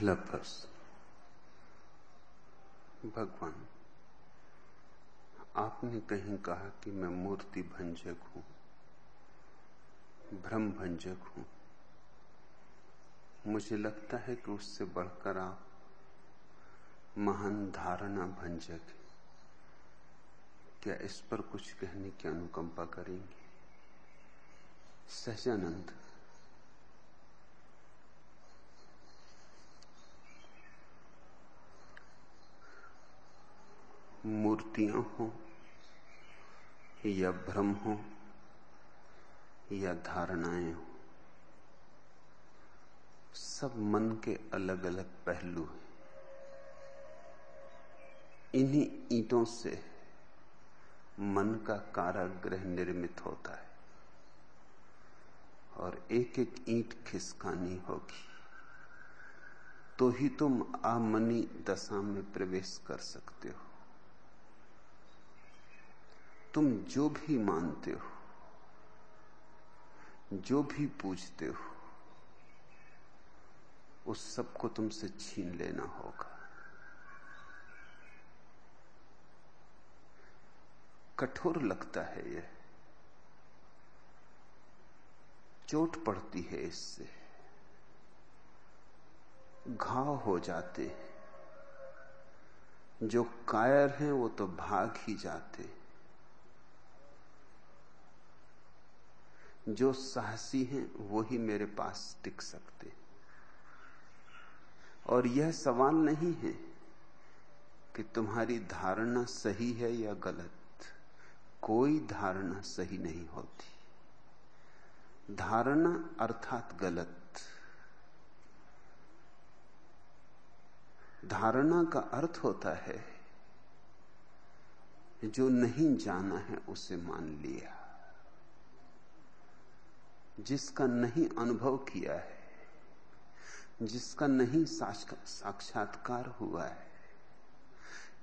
पहला प्रश्न, भगवान, आपने कहीं कहा कि मैं मूर्ति भंजक हूँ, भ्रम भंजक हूँ? मुझे लगता है कि उससे बढ़कर आप महान धारणा भंजक है। क्या इस पर कुछ कहने की अनुकंपा करेंगे? सहजानंद मूर्तियाँ हो, या भ्रम हो, या धारणाएँ हो, सब मन के अलग अलग पहलू हैं। इन्हीं ईंटों से मन का कारागृह निर्मित होता है और एक एक ईंट खिसकानी होगी। तो ही तुम आमनी दशा में प्रवेश कर सकते हो। तुम जो भी मानते हो, जो भी पूछते हो, उस सबको तुमसे छीन लेना होगा। कठोर लगता है यह। चोट पड़ती है इससे। घाव हो जाते हैं। जो कायर हैं, वो तो भाग ही जाते जो साहसी हैं वो ही मेरे पास टिक सकते और यह सवाल नहीं है कि तुम्हारी धारणा सही है या गलत। कोई धारणा सही नहीं होती। धारणा अर्थात गलत। धारणा का अर्थ होता है, जो नहीं जाना है उसे मान लिया। जिसका नहीं अनुभव किया है, जिसका नहीं साक्षात्कार हुआ है,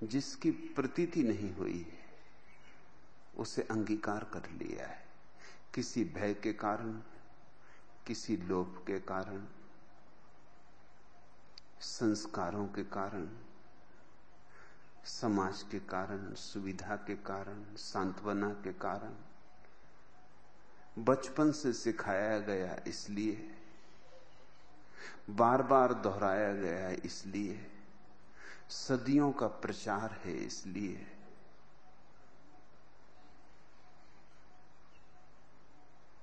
जिसकी प्रतीति नहीं हुई है, उसे अंगीकार कर लिया है। किसी भय के कारण, किसी लोभ के कारण, संस्कारों के कारण, समाज के कारण, सुविधा के कारण, सांत्वना के कारण बचपन से सिखाया गया इसलिए बार बार दोहराया गया इसलिए, सदियों का प्रचार है इसलिए।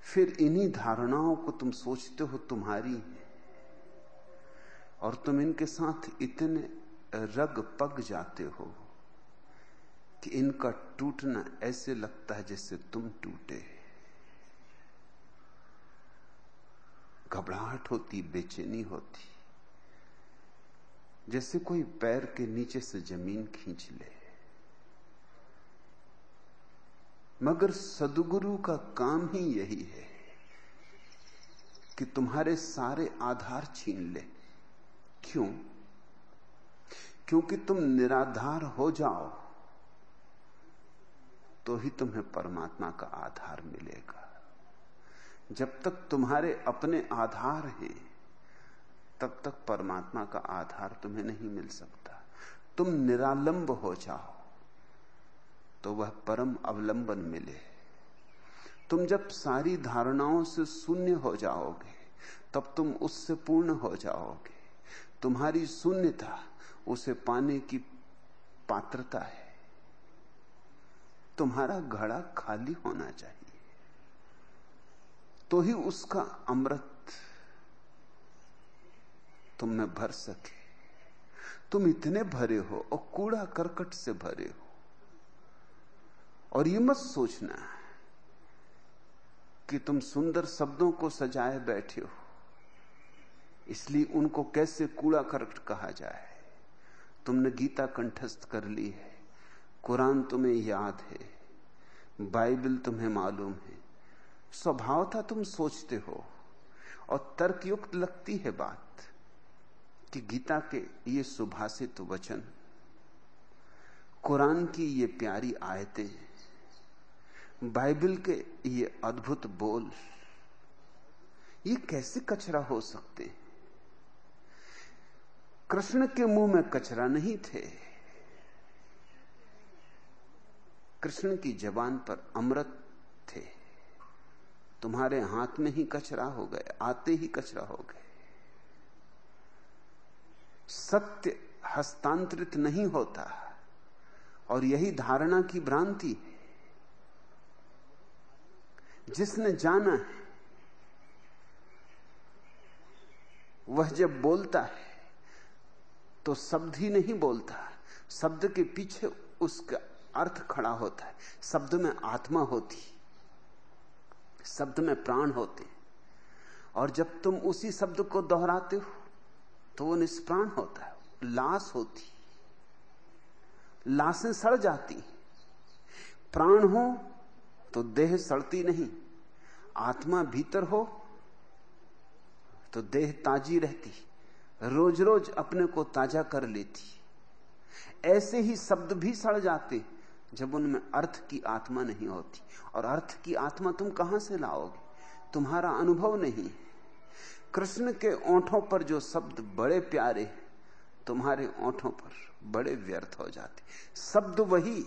फिर इन्हीं धारणाओं को तुम सोचते हो तुम्हारी, और तुम इनके साथ इतने रग पग जाते हो कि इनका टूटना ऐसे लगता है जैसे तुम टूटे। घबराहट होती, बेचैनी होती, जैसे कोई पैर के नीचे से ज़मीन खींच ले। मगर सदगुरु का काम ही यही है कि तुम्हारे सारे आधार छीन ले। क्यों? क्योंकि तुम निराधार हो जाओ तो ही तुम्हें परमात्मा का आधार मिलेगा। जब तक तुम्हारे अपने आधार हैं, तब तक परमात्मा का आधार तुम्हें नहीं मिल सकता। तुम निरालंब हो जाओ तो वह परम अवलंबन मिले। तुम जब सारी धारणाओं से शून्य हो जाओगे, तब तुम उससे पूर्ण हो जाओगे। तुम्हारी शून्यता उसे पाने की पात्रता है। तुम्हारा घड़ा खाली होना चाहिए। तो ही उसका अमृत तुम में भर सके। तुम इतने भरे हो और कूड़ा करकट से भरे हो। और ये मत सोचना कि तुम सुंदर शब्दों को सजाए बैठे हो। इसलिए उनको कैसे कूड़ा करकट कहा जाए? तुमने गीता कंठस्थ कर ली है। कुरान तुम्हें याद है। बाइबल तुम्हें मालूम है। स्वभाव था तुम सोचते हो, और तर्कयुक्त लगती है बात कि गीता के ये सुभाषित वचन, कुरान की ये प्यारी आयतें, बाइबल के ये अद्भुत बोल, ये कैसे कचरा हो सकते? कृष्ण के मुँह में कचरा नहीं थे। कृष्ण की जबान पर अमृत तुम्हारे हाथ में ही कचरा हो गए आते ही कचरा हो गए सत्य हस्तांतरित नहीं होता, और यही धारणा की भ्रांति जिसने जाना है, वह जब बोलता है तो शब्द ही नहीं बोलता। शब्द के पीछे उसका अर्थ खड़ा होता है, शब्द में आत्मा होती शब्द में प्राण होते और जब तुम उसी शब्द को दोहराते हो तो वो निष्प्राण होता है, लाश होती लाशें सड़ जाती प्राण हो तो देह सड़ती नहीं। आत्मा भीतर हो तो देह ताजी रहती रोज रोज अपने को ताज़ा कर लेती ऐसे ही शब्द भी सड़ जाते जब उनमें अर्थ की आत्मा नहीं होती, और अर्थ की आत्मा तुम कहाँ से लाओगे? तुम्हारा अनुभव नहीं कृष्ण के ओंठों पर जो शब्द बड़े प्यारे तुम्हारे ओंठों पर बड़े व्यर्थ हो जाते। शब्द वही,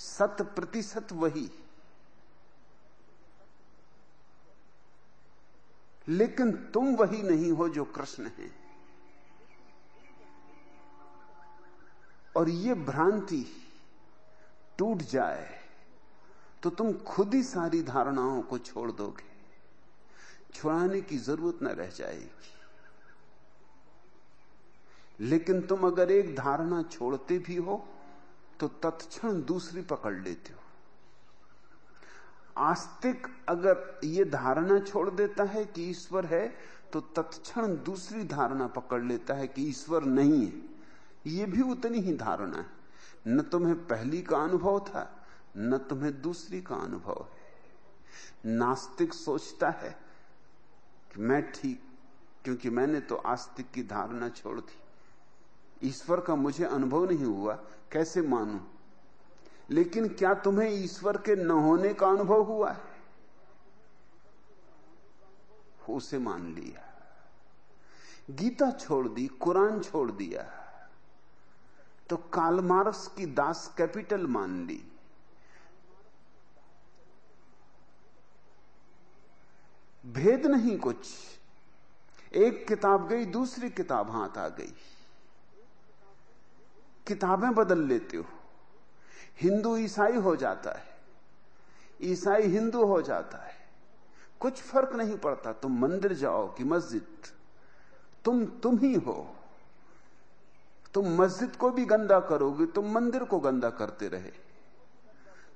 शत प्रतिशत वही। लेकिन तुम वही नहीं हो जो कृष्ण है। और ये भ्रांति टूट जाए तो तुम खुद ही सारी धारणाओं को छोड़ दोगे। छुड़ाने की ज़रूरत न रह जाएगी। लेकिन तुम अगर एक धारणा छोड़ते भी हो तो तत्क्षण दूसरी पकड़ लेते हो। आस्तिक अगर ये धारणा छोड़ देता है कि ईश्वर है तो तत्क्षण दूसरी धारणा पकड़ लेता है कि ईश्वर नहीं है। ये भी उतनी ही धारणा है। न तुम्हें पहली का अनुभव था, न तुम्हें दूसरी का अनुभव है। नास्तिक सोचता है कि मैं ठीक, क्योंकि मैंने तो आस्तिक की धारणा छोड़ दी। ईश्वर का मुझे अनुभव नहीं हुआ, कैसे मानू? लेकिन क्या तुम्हें ईश्वर के न होने का अनुभव हुआ है? उसे मान लिया। गीता छोड़ दी, कुरान छोड़ दिया। तो कालमार्क्स की दास कैपिटल मान ली। भेद नहीं कुछ। एक किताब गई, दूसरी किताब हाथ आ गई। किताबें बदल लेते हो। हिंदू, ईसाई हो जाता है। ईसाई हिंदू हो जाता है। कुछ फ़र्क नहीं पड़ता। तुम मंदिर जाओ कि मस्जिद। तुम तुम ही हो। तुम मस्जिद को भी गंदा करोगे, तुम मंदिर को गंदा करते रहे।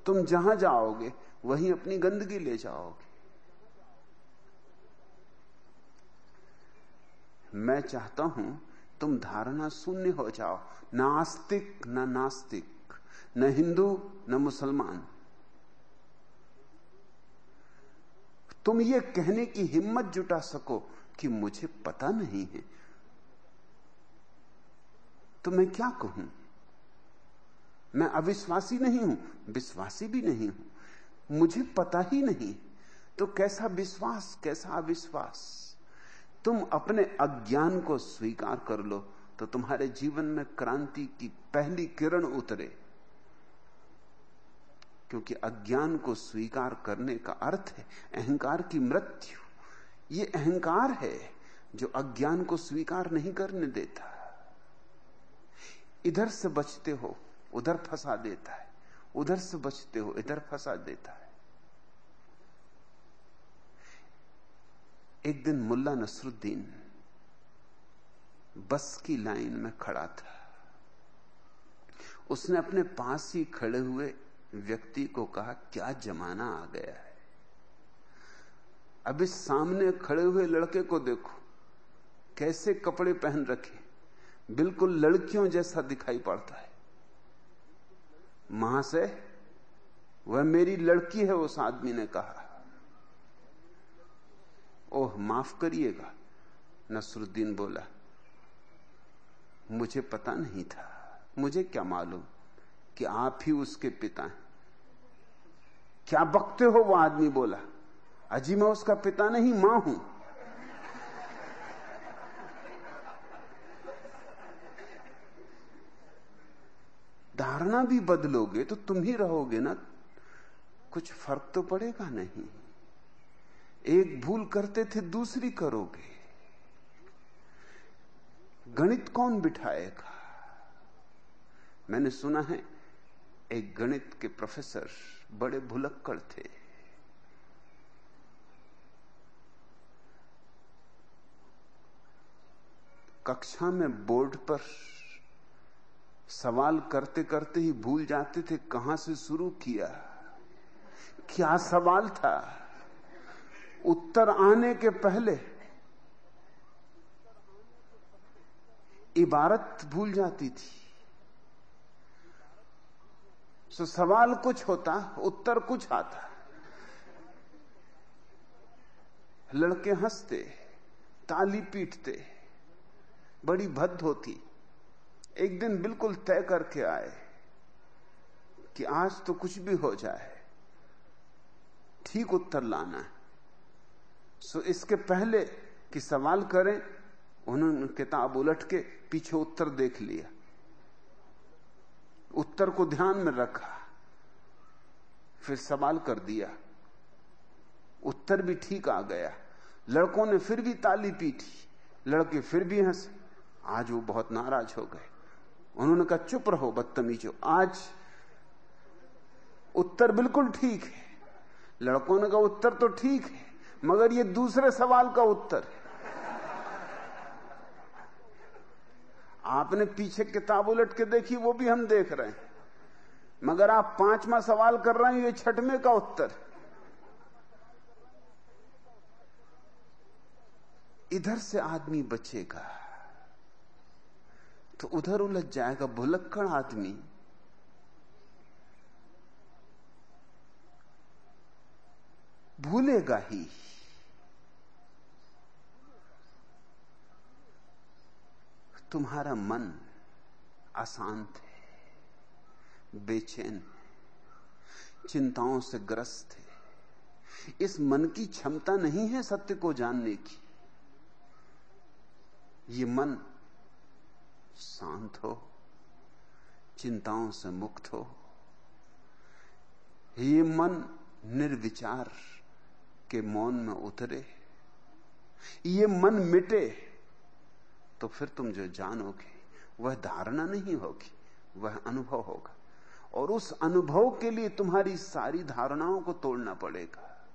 तुम जहाँ जाओगे, वहीं अपनी गंदगी ले जाओगे। मैं चाहता हूँ तुम धारणा शून्य हो जाओ। न आस्तिक, न नास्तिक, न हिंदू, न मुसलमान। तुम ये कहने की हिम्मत जुटा सको कि मुझे पता नहीं है तो मैं क्या कहूँ? मैं अविश्वासी नहीं हूँ, विश्वासी भी नहीं हूँ। मुझे पता ही नहीं तो कैसा विश्वास, कैसा अविश्वास? तुम अपने अज्ञान को स्वीकार कर लो तो तुम्हारे जीवन में क्रांति की पहली किरण उतरे। क्योंकि अज्ञान को स्वीकार करने का अर्थ है अहंकार की मृत्यु। ये अहंकार है जो अज्ञान को स्वीकार नहीं करने देता। इधर से बचते हो, उधर फंसा देता है। उधर से बचते हो, इधर फंसा देता है। एक दिन मुल्ला नसरुद्दीन बस की लाइन में खड़ा था। उसने अपने पास ही खड़े हुए व्यक्ति को कहा, क्या जमाना आ गया है? अब इस सामने खड़े हुए लड़के को देखो, कैसे कपड़े पहन रखे बिल्कुल लड़कियों जैसा दिखाई पड़ता है। महाशय वह मेरी लड़की है, उस आदमी ने कहा। ओह, माफ़ करिएगा, नसरुद्दीन बोला। मुझे पता नहीं था। मुझे क्या मालूम कि आप ही उसके पिता हैं। क्या बकते हो, वो आदमी बोला। अजी, मैं उसका पिता नहीं, माँ हूँ। धारणा भी बदलोगे तो तुम ही रहोगे ना। कुछ फ़र्क तो पड़ेगा नहीं। एक भूल करते थे, दूसरी करोगे। गणित कौन बिठाएगा? मैंने सुना है, एक गणित के प्रोफेसर बड़े भुलक्कड़ थे। कक्षा में बोर्ड पर सवाल करते करते ही भूल जाते थे, कहाँ से शुरू किया? क्या सवाल था? उत्तर आने के पहले इबारत भूल जाती थी। सो सवाल कुछ होता, उत्तर कुछ आता। लड़के हँसते, ताली पीटते, बड़ी भद्द होती। एक दिन बिल्कुल तय करके आए कि आज तो कुछ भी हो जाए। ठीक उत्तर लाना है। सो इसके पहले कि सवाल करें, उन्होंने किताब उलट के पीछे उत्तर देख लिया। उत्तर को ध्यान में रखा। फिर सवाल कर दिया। उत्तर भी ठीक आ गया। लड़कों ने फिर भी ताली पीटी। लड़के फिर भी हंसे। आज वो बहुत नाराज़ हो गए। उन्होंने कहा, चुप रहो बदतमीजो, आज उत्तर बिल्कुल ठीक है। लड़कों ने कहा, उत्तर तो ठीक है, मगर ये दूसरे सवाल का उत्तर है। आपने पीछे किताब उलट के देखी, वो भी हम देख रहे हैं। मगर आप पांचवा सवाल कर रहे हैं, ये छठवें का उत्तर। इधर से आदमी बचेगा। तो उधर उलझ जाएगा, भुलक्कड़ आदमी। भूलेगा ही। तुम्हारा मन अशांत है, बेचैन चिंताओं से ग्रस्त है। इस मन की क्षमता नहीं है सत्य को जानने की। ये मन शांत हो, चिंताओं से मुक्त हो। ये मन निर्विचार के मौन में उतरे। ये मन मिटे तो फिर तुम जो जानोगे, वह धारणा नहीं होगी, वह अनुभव होगा। और उस अनुभव के लिए तुम्हारी सारी धारणाओं को तोड़ना पड़ेगा।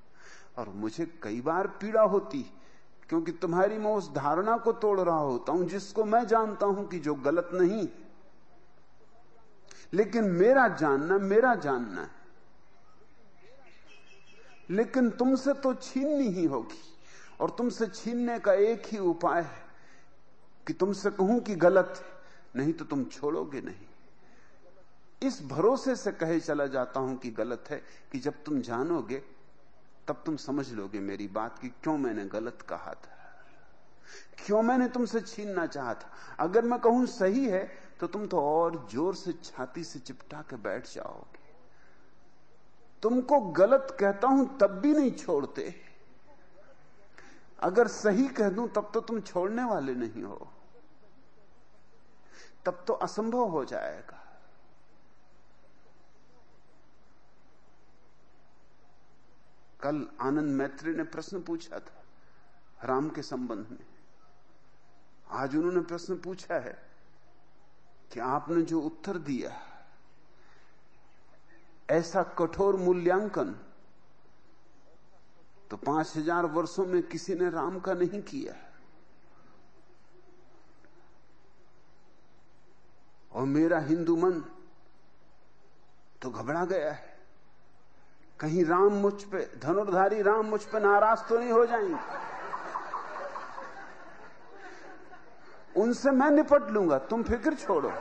और मुझे कई बार पीड़ा होती क्योंकि तुम्हारी मैं उस धारणा को तोड़ रहा होता हूँ, जिसको मैं जानता हूँ कि जो गलत नहीं। लेकिन मेरा जानना मेरा जानना है। लेकिन तुमसे तो छीननी ही होगी, और तुमसे छीनने का एक ही उपाय है कि तुमसे कहूँ कि गलत है नहीं तो तुम छोड़ोगे नहीं। इस भरोसे से कहे चला जाता हूँ कि गलत है, कि जब तुम जानोगे तब तुम समझ लोगे मेरी बात की क्यों मैंने गलत कहा था? क्यों मैंने तुमसे छीनना चाहा था? अगर मैं कहूँ सही है तो तुम तो और ज़ोर से छाती से चिपटा के बैठ जाओगे। तुमको गलत कहता हूँ, तब भी नहीं छोड़ते। अगर सही कह दूँ, तब तो तुम छोड़ने वाले नहीं हो। तब तो असंभव हो जाएगा। कल आनंद मैत्री ने प्रश्न पूछा था राम के संबंध में। आज उन्होंने प्रश्न पूछा है कि आपने जो उत्तर दिया, ऐसा कठोर मूल्यांकन तो पाँच हज़ार वर्षों में किसी ने राम का नहीं किया। और मेरा हिंदू मन तो घबरा गया है। कहीं राम मुझ पे, धनुर्धारी राम मुझ पे नाराज़ तो नहीं हो जाएँगे। उनसे मैं निपट लूँगा, तुम फ़िक्र छोड़ो।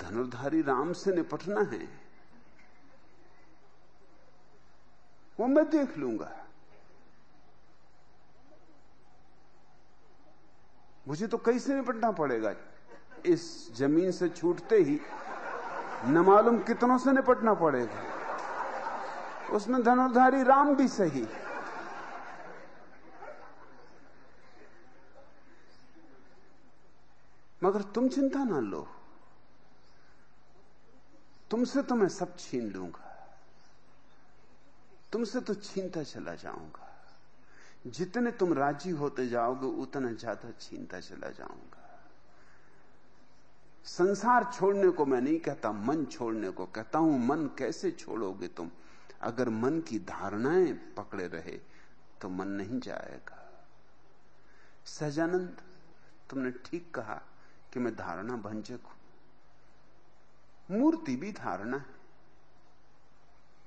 धनुर्धारी राम से निपटना है, वो मैं देख लूँगा। मुझे तो कहीं से निपटना पड़ेगा? इस ज़मीन से छूटते ही न मालूम कितनों से निपटना पड़ेगा। उसमें धनुर्धारी राम भी सही। मगर तुम चिंता ना लो। तुमसे तो मैं सब छीन लूँगा। तुमसे तो छीनता चला जाऊँगा। जितने तुम राज़ी होते जाओगे, उतना ज़्यादा छीनता चला जाऊँगा। संसार छोड़ने को मैं नहीं कहता, मन छोड़ने को कहता हूँ। मन कैसे छोड़ोगे तुम? अगर मन की धारणाएँ पकड़े रहे तो मन नहीं जाएगा। सहजानंद तुमने ठीक कहा कि मैं धारणा भंजक हूँ। मूर्ति भी धारणा है,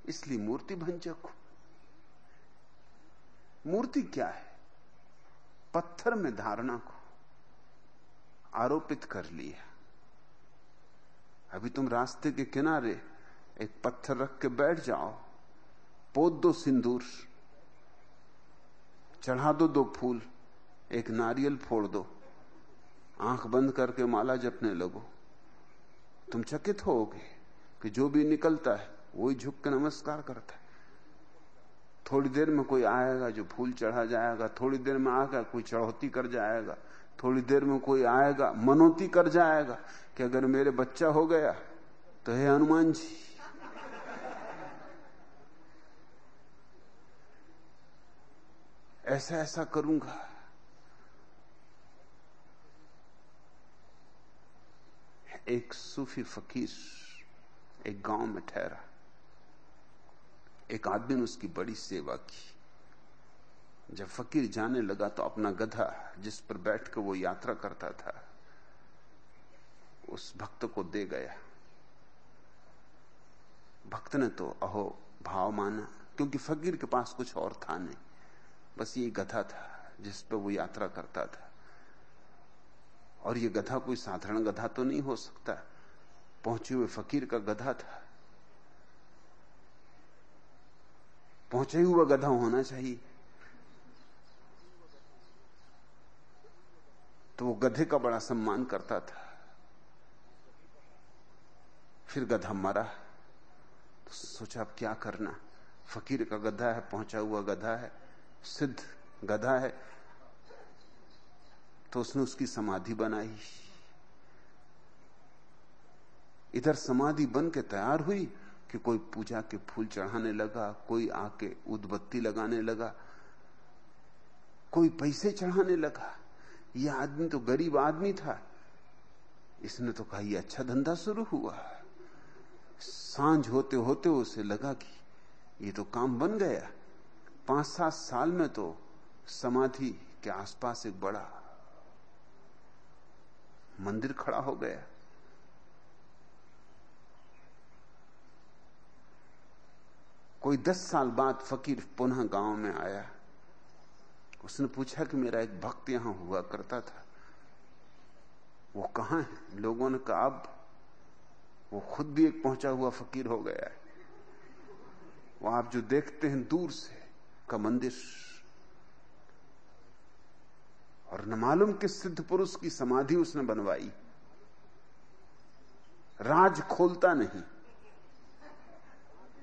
इसलिए मूर्ति भंजक हूँ। मूर्ति क्या है? पत्थर में धारणा को आरोपित कर लिया। अभी तुम रास्ते के किनारे एक पत्थर रख के बैठ जाओ। पोत दो सिंदूर, चढ़ा दो दो फूल, एक नारियल फोड़ दो। आँख बंद करके माला जपने लगो। तुम चकित होगे कि जो भी निकलता है, वही झुक के नमस्कार करता है। थोड़ी देर में कोई आएगा जो फूल चढ़ा जाएगा, थोड़ी देर में आएगा कोई चढ़ौती कर जाएगा, थोड़ी देर में कोई आएगा, मनोती कर जाएगा कि अगर मेरे बच्चा हो गया तो हे हनुमान जी। ऐसा ऐसा करूँगा। एक सूफी फकीर एक गाँव में ठहरा। एक आदमी ने उसकी बड़ी सेवा की। जब फकीर जाने लगा तो अपना गधा जिस पर बैठ कर वो यात्रा करता था, उस भक्त को दे गया। भक्त ने तो अहो भाव माना, क्योंकि फकीर के पास कुछ और था नहीं। बस ये गधा था जिस पर वो यात्रा करता था। और ये गधा कोई साधारण गधा तो नहीं हो सकता। पहुँचे हुए फकीर का गधा था। पहुँचे हुआ गधा होना चाहिए। तो वो गधे का बड़ा सम्मान करता था। फिर गधा मरा। तो सोचा, अब क्या करना? फकीर का गधा है, पहुँचा हुआ गधा है, सिद्ध गधा है। तो उसने उसकी समाधि बनाई। इधर समाधि बन के तैयार हुई कि कोई पूजा के फूल चढ़ाने लगा, कोई आके उदबत्ती लगाने लगा, कोई पैसे चढ़ाने लगा। यह आदमी तो गरीब आदमी था। इसने तो कहा यह अच्छा धंधा शुरू हुआ। साँझ होते होते उसे लगा कि ये तो काम बन गया। पाँच सात साल में तो समाधि के आसपास एक बड़ा मंदिर खड़ा हो गया। कोई दस साल बाद फकीर पुनः गाँव में आया। उसने पूछा कि मेरा एक भक्त यहाँ हुआ करता था। वो कहाँ है? लोगों ने कहा, अब वो खुद भी एक पहुँचा हुआ फकीर हो गया है। वो आप जो देखते हैं दूर से, का मंदिर। और न मालूम किस सिद्ध पुरुष की समाधि उसने बनवाई। राज खोलता नहीं।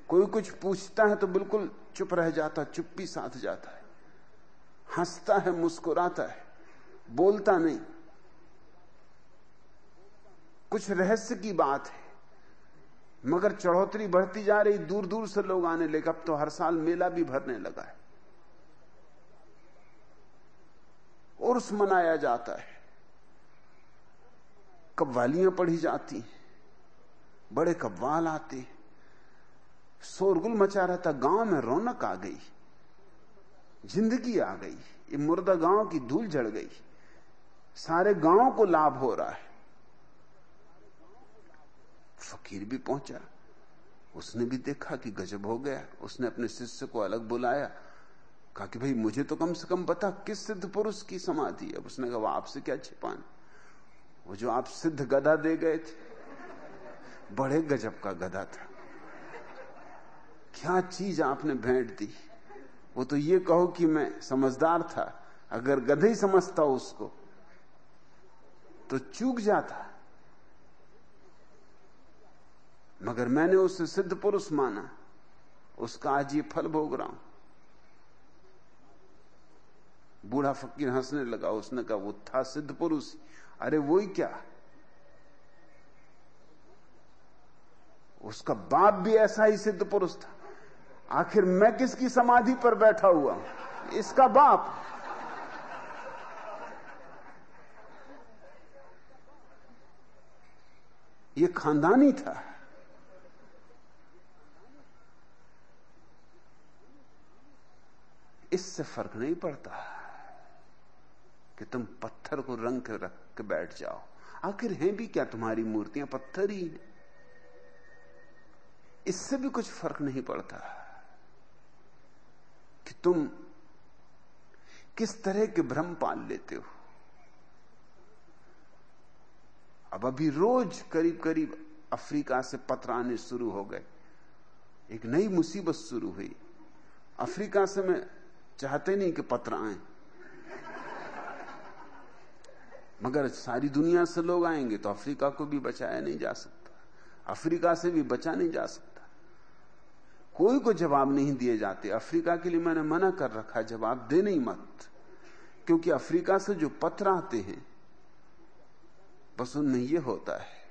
कोई कुछ पूछता है तो बिल्कुल चुप रह जाता चुप्पी साथ जाता है। हंसता है, मुस्कुराता है, बोलता नहीं। कुछ रहस्य की बात है, मगर चढ़ोतरी बढ़ती जा रही दूर दूर से लोग आने लगे। अब तो हर साल मेला भी भरने लगा है। और उर्स मनाया जाता है। कव्वालियाँ पढ़ी जाती हैं, बड़े कव्वाल आते हैं। शोरगुल मचा रहता गाँव में रौनक आ गई। ज़िंदगी आ गई। ये मुर्दा गाँव की धूल जड़ गई। सारे गाँव को लाभ हो रहा है। फकीर भी पहुँचा। उसने भी देखा कि गजब हो गया। उसने अपने शिष्य को अलग बुलाया। कहा कि भाई, मुझे तो कम से कम बता किस सिद्ध पुरुष की समाधि है। उसने कहा आपसे क्या छिपाना वो जो आप सिद्ध गधा दे गए थे, बड़े गजब का गधा था। क्या चीज़ आपने भेंट दी? वो तो ये कहो कि मैं समझदार था। अगर गधे समझता उसको तो चूक जाता। मगर मैंने उसे सिद्ध पुरुष माना। उसका आज ये फल भोग रहा हूँ। बूढ़ा फकीर हंसने लगा। उसने कहा, वो था सिद्ध पुरुष। अरे वो ही क्या? उसका बाप भी ऐसा ही सिद्ध पुरुष था। आखिर मैं किसकी समाधि पर बैठा हुआ? इसका बाप। ये खानदानी था। इससे फ़र्क नहीं पड़ता कि तुम पत्थर को रंग के रख के बैठ जाओ। आखिर हैं भी क्या तुम्हारी मूर्तियाँ? पत्थर ही है। इससे भी कुछ फ़र्क नहीं पड़ता। कि तुम किस तरह के भ्रम पाल लेते हो? अब अभी रोज करीब करीब अफ्रीका से पत्र आने शुरू हो गए। एक नई मुसीबत शुरू हुई। अफ्रीका से मैं चाहते नहीं कि पत्र आए। मगर सारी दुनिया से लोग आएँगे तो अफ्रीका को भी बचाया नहीं जा सकता। अफ्रीका से भी बचा नहीं जा सकता। कोई को जवाब नहीं दिए जाते। अफ्रीका के लिए मैंने मना कर रखा जवाब दे नहीं मत। क्योंकि अफ्रीका से जो पत्र आते हैं, बस उनमें यह होता है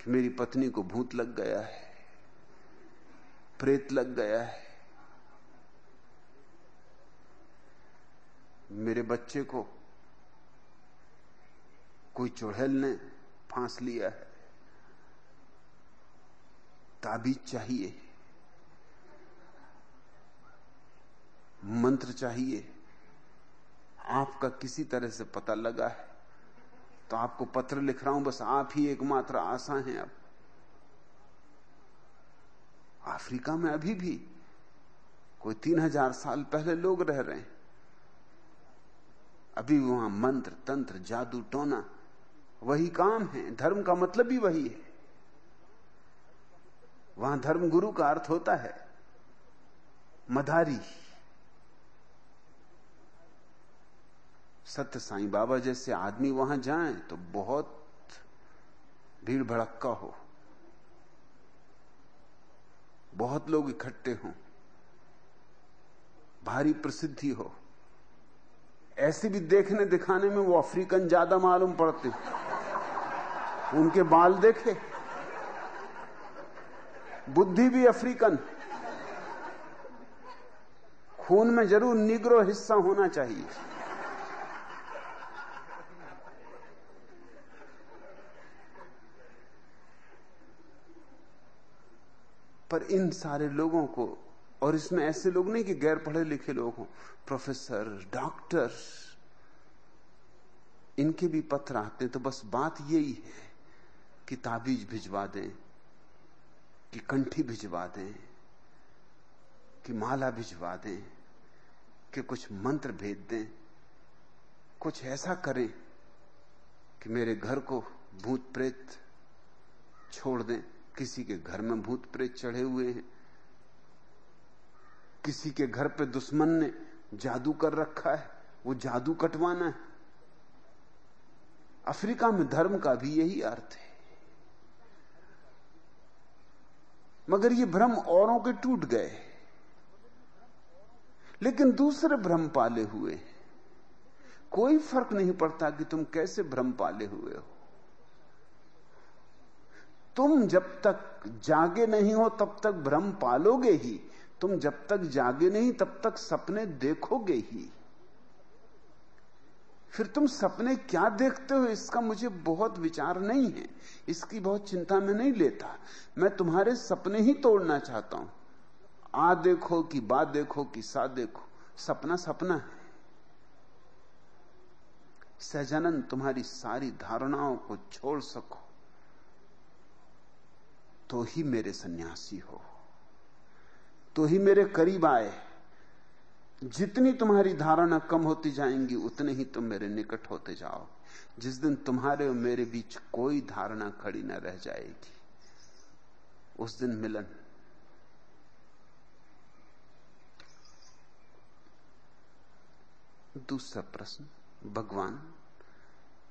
कि मेरी पत्नी को भूत लग गया है, प्रेत लग गया है। मेरे बच्चे को कोई चुड़ैल ने फांस लिया है। ताबीज चाहिए। मंत्र चाहिए। आपका किसी तरह से पता लगा है तो आपको पत्र लिख रहा हूँ, बस आप ही एकमात्र आशा हैं अब। अफ्रीका में अभी भी कोई तीन हज़ार साल पहले लोग रह रहे हैं। अभी वहाँ मंत्र, तंत्र, जादू, टोना, वही काम है। धर्म का मतलब भी वही है। वहाँ धर्मगुरु का अर्थ होता है मधारी। सत्य साईं बाबा जैसे आदमी वहाँ जाएँ तो बहुत भीड़ भड़क्का हो। बहुत लोग इकट्ठे हों। भारी प्रसिद्धि हो। ऐसे भी देखने दिखाने में वो अफ्रीकन ज़्यादा मालूम पड़ते। उनके बाल देखे। बुद्धि भी अफ्रीकन। खून में ज़रूर निग्रो हिस्सा होना चाहिए। पर इन सारे लोगों को, और इसमें ऐसे लोग नहीं कि गैर पढ़े लिखे लोग हों, प्रोफेसर, डॉक्टर, इनके भी पत्र आते हैं तो बस बात यही है कि ताबीज भिजवा दें। कि कंठी भिजवा दें, कि माला भिजवा दें, कि कुछ मंत्र भेज दें, कुछ ऐसा करें कि मेरे घर को भूत प्रेत छोड़ दें, किसी के घर में भूत प्रेत चढ़े हुए हैं, किसी के घर पे दुश्मन ने जादू कर रखा है, वो जादू कटवाना है। अफ्रीका में धर्म का भी यही अर्थ है। मगर ये भ्रम औरों के टूट गए। लेकिन दूसरे भ्रम पाले हुए। कोई फ़र्क नहीं पड़ता कि तुम कैसे भ्रम पाले हुए हो। तुम जब तक जागे नहीं हो, तब तक भ्रम पालोगे ही। तुम जब तक जागे नहीं, तब तक सपने देखोगे ही। फिर तुम सपने क्या देखते हो? इसका मुझे बहुत विचार नहीं है। इसकी बहुत चिंता में नहीं लेता। मैं तुम्हारे सपने ही तोड़ना चाहता हूँ। आ देखो कि बा देखो कि सा देखो। सपना सपना है। सहजानंद, तुम्हारी सारी धारणाओं को छोड़ सको। तो ही मेरे सन्यासी हो। तो ही मेरे करीब आए। जितनी तुम्हारी धारणा कम होती जाएँगी, उतने ही तुम मेरे निकट होते जाओ। जिस दिन तुम्हारे और मेरे बीच कोई धारणा खड़ी न रह जाएगी, उस दिन मिलन। दूसरा प्रश्न, भगवान,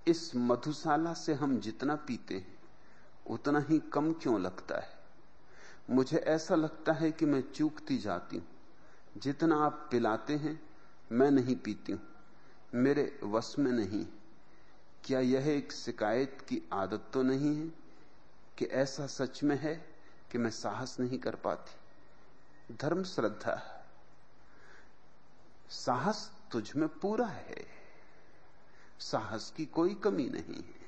इस मधुशाला से हम जितना पीते हैं, उतना ही कम क्यों लगता है? मुझे ऐसा लगता है कि मैं चूकती जाती हूँ। जितना आप पिलाते हैं, मैं नहीं पीती हूँ। मेरे वश में नहीं। क्या यह एक शिकायत की आदत तो नहीं है कि ऐसा सच में है कि मैं साहस नहीं कर पाती? धर्म श्रद्धा साहस तुझ में पूरा है। साहस की कोई कमी नहीं है।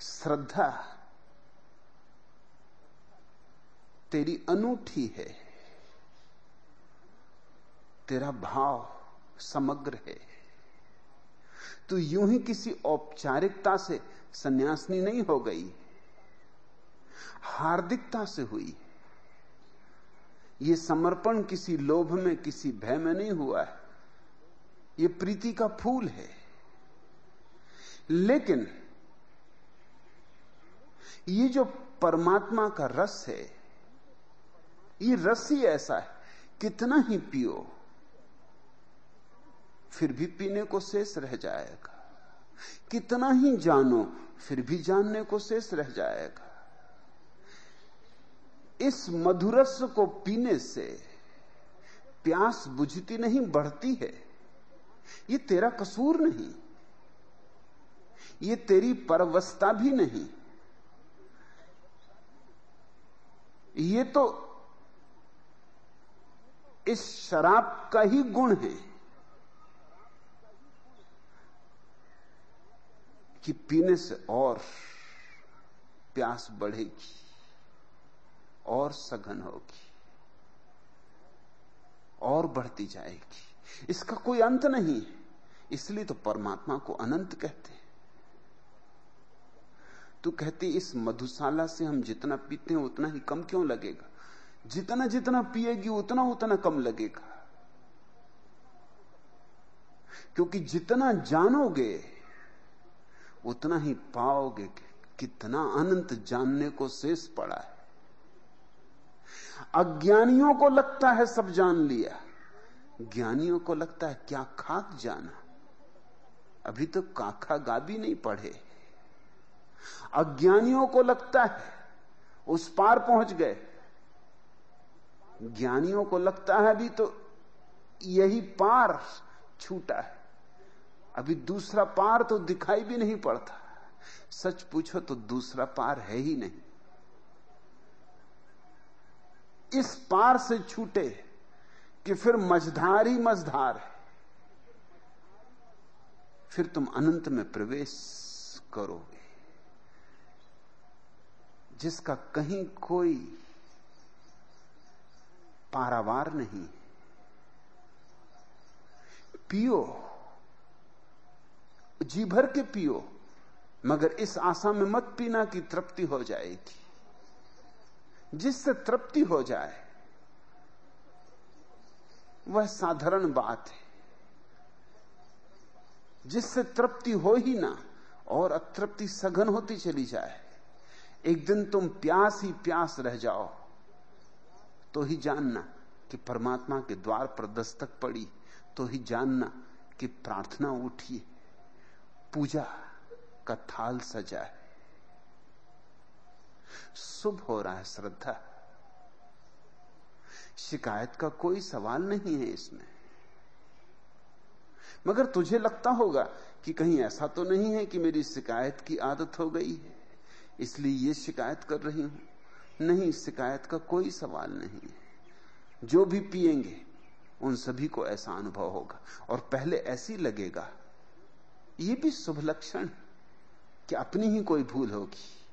श्रद्धा तेरी अनूठी है। तेरा भाव समग्र है। तू यूँ ही किसी औपचारिकता से सन्यासनी नहीं हो गई। हार्दिकता से हुई। यह समर्पण किसी लोभ में, किसी भय में नहीं हुआ है। ये प्रीति का फूल है। लेकिन ये जो परमात्मा का रस है ये रस ही ऐसा है, कितना ही पियो, फिर भी पीने को शेष रह जाएगा। कितना ही जानो, फिर भी जानने को शेष रह जाएगा। इस मधुरस को पीने से प्यास बुझती नहीं, बढ़ती है। ये तेरा कसूर नहीं, ये तेरी परवस्था भी नहीं। ये तो इस शराब का ही गुण है कि पीने से और प्यास बढ़ेगी और सघन होगी और बढ़ती जाएगी। इसका कोई अंत नहीं है। इसलिए तो परमात्मा को अनंत कहते हैं। तू कहती इस मधुशाला से हम जितना पीते हैं उतना ही कम क्यों लगेगा? जितना जितना पिएगी, उतना उतना कम लगेगा। क्योंकि जितना जानोगे, उतना ही पाओगे कितना अनंत जानने को शेष पड़ा है। अज्ञानियों को लगता है सब जान लिया। ज्ञानियों को लगता है, क्या खाक जाना? अभी तो काखा गा भी नहीं पढ़े। अज्ञानियों को लगता है, उस पार पहुँच गए। ज्ञानियों को लगता है अभी तो यही पार छूटा है। अभी दूसरा पार तो दिखाई भी नहीं पड़ता। सच पूछो तो दूसरा पार है ही नहीं। इस पार से छूटे कि फिर मझधार ही मझधार है। फिर तुम अनंत में प्रवेश करोगे। जिसका कहीं कोई पारावार नहीं। पियो। जी भर के पियो, मगर इस आशा में मत पीना कि तृप्ति हो जाएगी। जिससे तृप्ति हो जाए, वह साधारण बात है। जिससे तृप्ति हो ही ना, और अतृप्ति सघन होती चली जाए, एक दिन तुम प्यास ही प्यास रह जाओ। तो ही जानना कि परमात्मा के द्वार पर दस्तक पड़ी तो ही जानना कि प्रार्थना उठी, पूजा का थाल सजा है। शुभ हो रहा है श्रद्धा। शिकायत का कोई सवाल नहीं है इसमें। मगर तुझे लगता होगा कि कहीं ऐसा तो नहीं है कि मेरी शिकायत की आदत हो गई है, इसलिए ये शिकायत कर रही हूँ। नहीं, शिकायत का कोई सवाल नहीं। है जो भी पिएँगे उन सभी को ऐसा अनुभव होगा। और पहले ऐसी लगेगा, ये भी शुभ लक्षण कि अपनी ही कोई भूल होगी,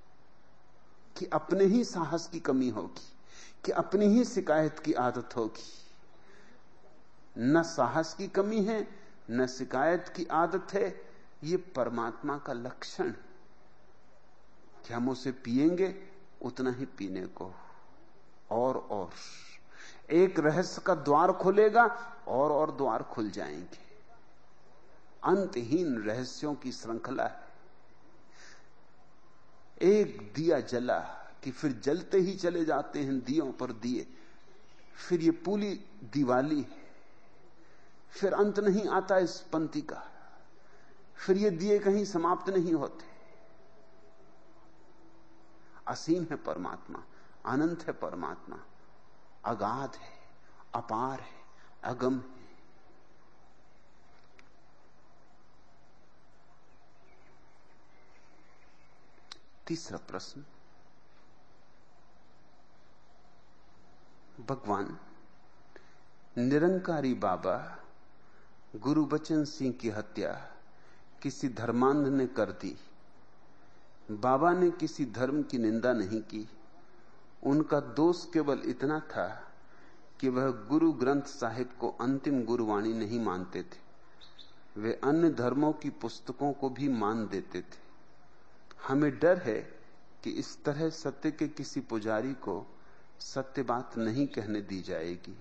कि अपने ही साहस की कमी होगी, कि अपनी ही शिकायत की आदत होगी। न साहस की कमी है, न शिकायत की आदत है, ये परमात्मा का लक्षण। कि हम उसे पिएँगे उतना ही पीने को। और और। एक रहस्य का द्वार खुलेगा, और और द्वार खुल जाएँगे। अंतहीन रहस्यों की श्रृंखला है। एक दिया जला कि फिर जलते ही चले जाते हैं दियों पर दिए। फिर ये पूरी दिवाली है। फिर अंत नहीं आता इस पंक्ति का। फिर ये दिए कहीं समाप्त नहीं होते। असीम है परमात्मा, अनंत है परमात्मा, अगाध है, अपार है, अगम है। तीसरा प्रश्न, भगवान, निरंकारी बाबा गुरु बचन सिंह की हत्या किसी धर्मांध ने कर दी? बाबा ने किसी धर्म की निंदा नहीं की। उनका दोष केवल इतना था कि वह गुरु ग्रंथ साहिब को अंतिम गुरुवाणी नहीं मानते थे। वे अन्य धर्मों की पुस्तकों को भी मान देते थे। हमें डर है कि इस तरह सत्य के किसी पुजारी को सत्य बात नहीं कहने दी जाएगी।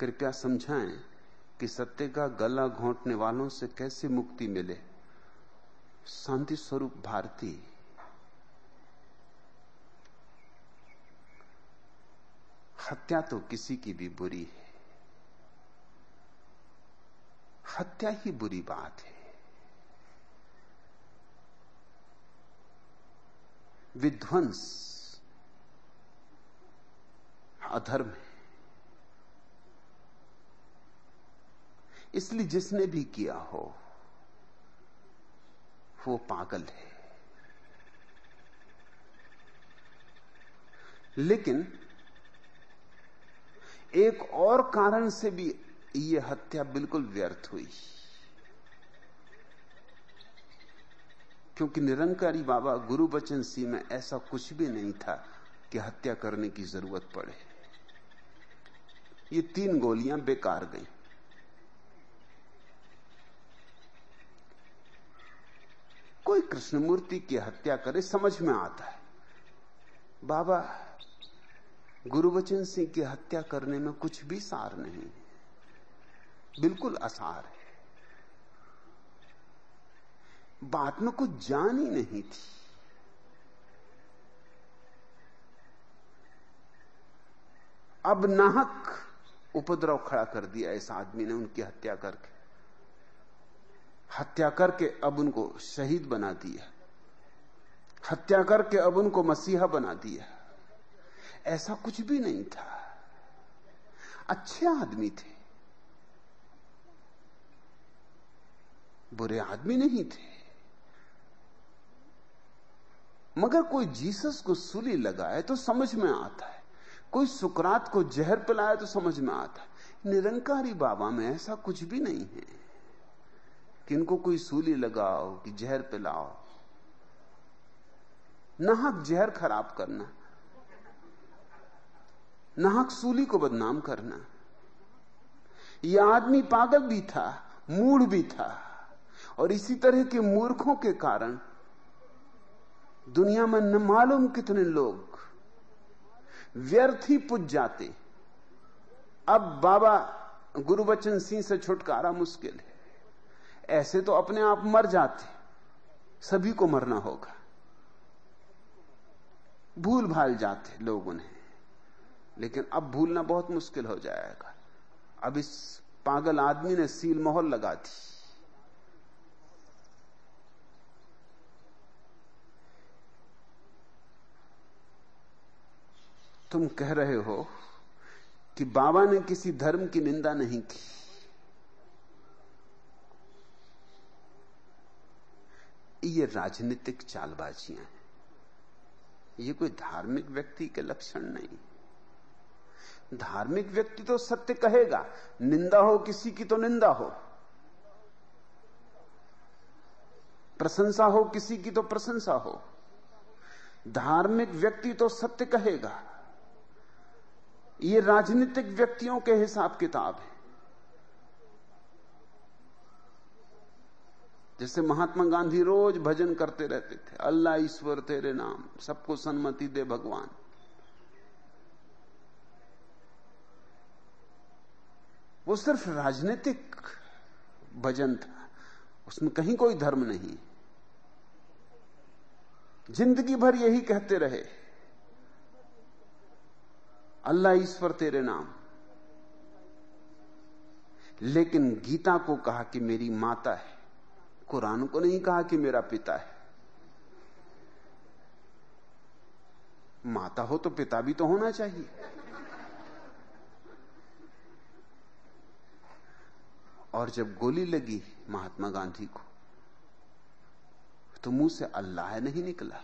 कृपया समझाएँ कि सत्य का गला घोंटने वालों से कैसे मुक्ति मिले। शांति स्वरूप भारती। हत्या तो किसी की भी बुरी है। हत्या ही बुरी बात है। विध्वंस अधर्म है। इसलिए जिसने भी किया हो, वो पागल है। लेकिन एक और कारण से भी यह हत्या बिल्कुल व्यर्थ हुई। क्योंकि निरंकारी बाबा गुरु बचन सिंह में ऐसा कुछ भी नहीं था कि हत्या करने की ज़रूरत पड़े। ये तीन गोलियाँ बेकार गई। कोई कृष्णमूर्ति की हत्या करे समझ में आता है। बाबा गुरुवचन सिंह की हत्या करने में कुछ भी सार नहीं। बिल्कुल असार है। बात में कुछ जान ही नहीं थी। अब नाहक उपद्रव खड़ा कर दिया इस आदमी ने, उनकी हत्या करके। हत्या करके अब उनको शहीद बना दिया। हत्या करके अब उनको मसीहा बना दिया। ऐसा कुछ भी नहीं था। अच्छे आदमी थे। बुरे आदमी नहीं थे। मगर कोई जीसस को सूली लगाए तो समझ में आता है। कोई सुकरात को जहर पिलाए तो समझ में आता है। निरंकारी बाबा में ऐसा कुछ भी नहीं है कि इनको कोई सूली लगाओ, कि जहर पिलाओ। नाहक जहर खराब करना। नाहक सूली को बदनाम करना। यह आदमी पागल भी था मूड भी था, और इसी तरह के मूर्खों के कारण दुनिया में न मालूम कितने लोग व्यर्थ ही पुज जाते। अब बाबा गुरुबचन सिंह से छुटकारा मुश्किल है। ऐसे तो अपने आप मर जाते, सभी को मरना होगा। भूल भाल जाते लोग उन्हें लेकिन अब भूलना बहुत मुश्किल हो जाएगा। अब इस पागल आदमी ने सील मोहर लगा दी। तुम कह रहे हो कि बाबा ने किसी धर्म की निंदा नहीं की। ये राजनीतिक चालबाजियाँ हैं। ये कोई धार्मिक व्यक्ति के लक्षण नहीं। धार्मिक व्यक्ति तो सत्य कहेगा, निंदा हो किसी की तो निंदा हो। प्रशंसा हो किसी की तो प्रशंसा हो। धार्मिक व्यक्ति तो सत्य कहेगा। ये राजनीतिक व्यक्तियों के हिसाब किताब है। जैसे महात्मा गांधी रोज भजन करते रहते थे, अल्लाह ईश्वर तेरे नाम, सबको सन्मति दे भगवान। वो सिर्फ़ राजनीतिक भजन था। उसमें कहीं कोई धर्म नहीं। ज़िंदगी भर यही कहते रहे, अल्लाह ईश्वर तेरे नाम। लेकिन गीता को कहा कि मेरी माता है, कुरान को नहीं कहा कि मेरा पिता है। माता हो तो पिता भी तो होना चाहिए। और जब गोली लगी महात्मा गांधी को तो मुँह से अल्लाह नहीं निकला,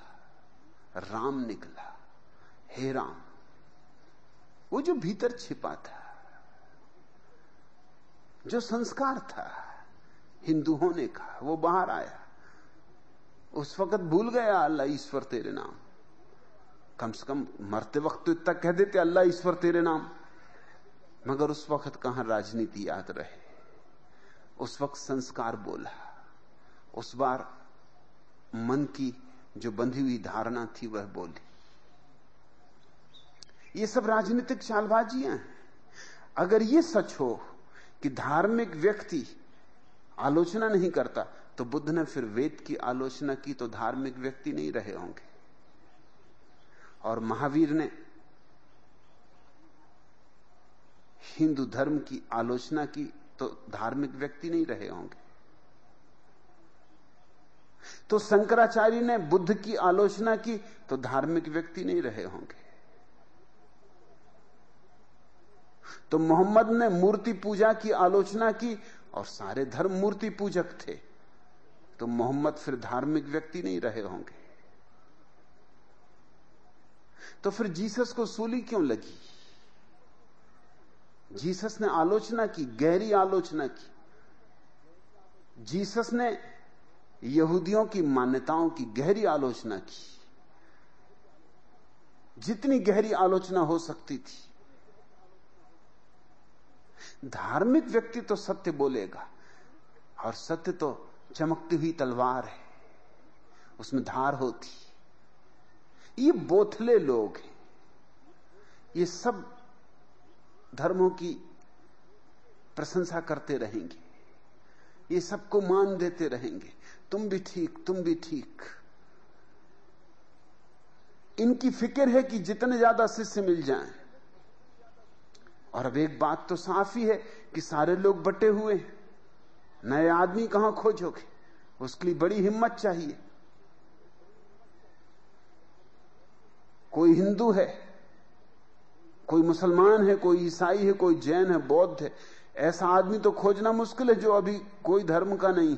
राम निकला, हे राम, वो जो भीतर छिपा था, जो संस्कार था, हिंदू होने का, वो बाहर आया, उस वक्त भूल गया अल्लाह ईश्वर तेरे नाम। कम से कम मरते वक्त तो इतना कह देते, अल्लाह ईश्वर तेरे नाम। मगर उस वक्त कहाँ राजनीति याद रहे? उस वक्त संस्कार बोला उस बार मन की जो बंधी हुई धारणा थी, वह बोली ये सब राजनीतिक चालबाजियाँ हैं। अगर ये सच हो कि धार्मिक व्यक्ति आलोचना नहीं करता तो बुद्ध ने फिर वेद की आलोचना की तो धार्मिक व्यक्ति नहीं रहे होंगे। और महावीर ने हिंदू धर्म की आलोचना की तो धार्मिक व्यक्ति नहीं रहे होंगे। तो शंकराचार्य ने बुद्ध की आलोचना की तो धार्मिक व्यक्ति नहीं रहे होंगे। तो मोहम्मद ने मूर्ति पूजा की आलोचना की, और सारे धर्म मूर्ति पूजक थे। तो मोहम्मद फिर धार्मिक व्यक्ति नहीं रहे होंगे। तो फिर जीसस को सूली क्यों लगी? जीसस ने आलोचना की, गहरी आलोचना की। जीसस ने यहूदियों की मान्यताओं की गहरी आलोचना की। जितनी गहरी आलोचना हो सकती थी। धार्मिक व्यक्ति तो सत्य बोलेगा, और सत्य तो चमकती हुई तलवार है। उसमें धार होती। ये बोथले लोग हैं। ये सब धर्मों की प्रशंसा करते रहेंगे। ये सबको मान देते रहेंगे। तुम भी ठीक, तुम भी ठीक। इनकी फ़िक्र है कि जितने ज़्यादा शिष्य मिल जाएँ। और अब एक बात तो साफ़ ही है कि सारे लोग बटे हुए हैं। नए आदमी कहाँ खोजोगे? उसके लिए बड़ी हिम्मत चाहिए। कोई हिंदू है कोई मुसलमान है, कोई ईसाई है, कोई जैन है, बौद्ध है, ऐसा आदमी तो खोजना मुश्किल है जो अभी कोई धर्म का नहीं।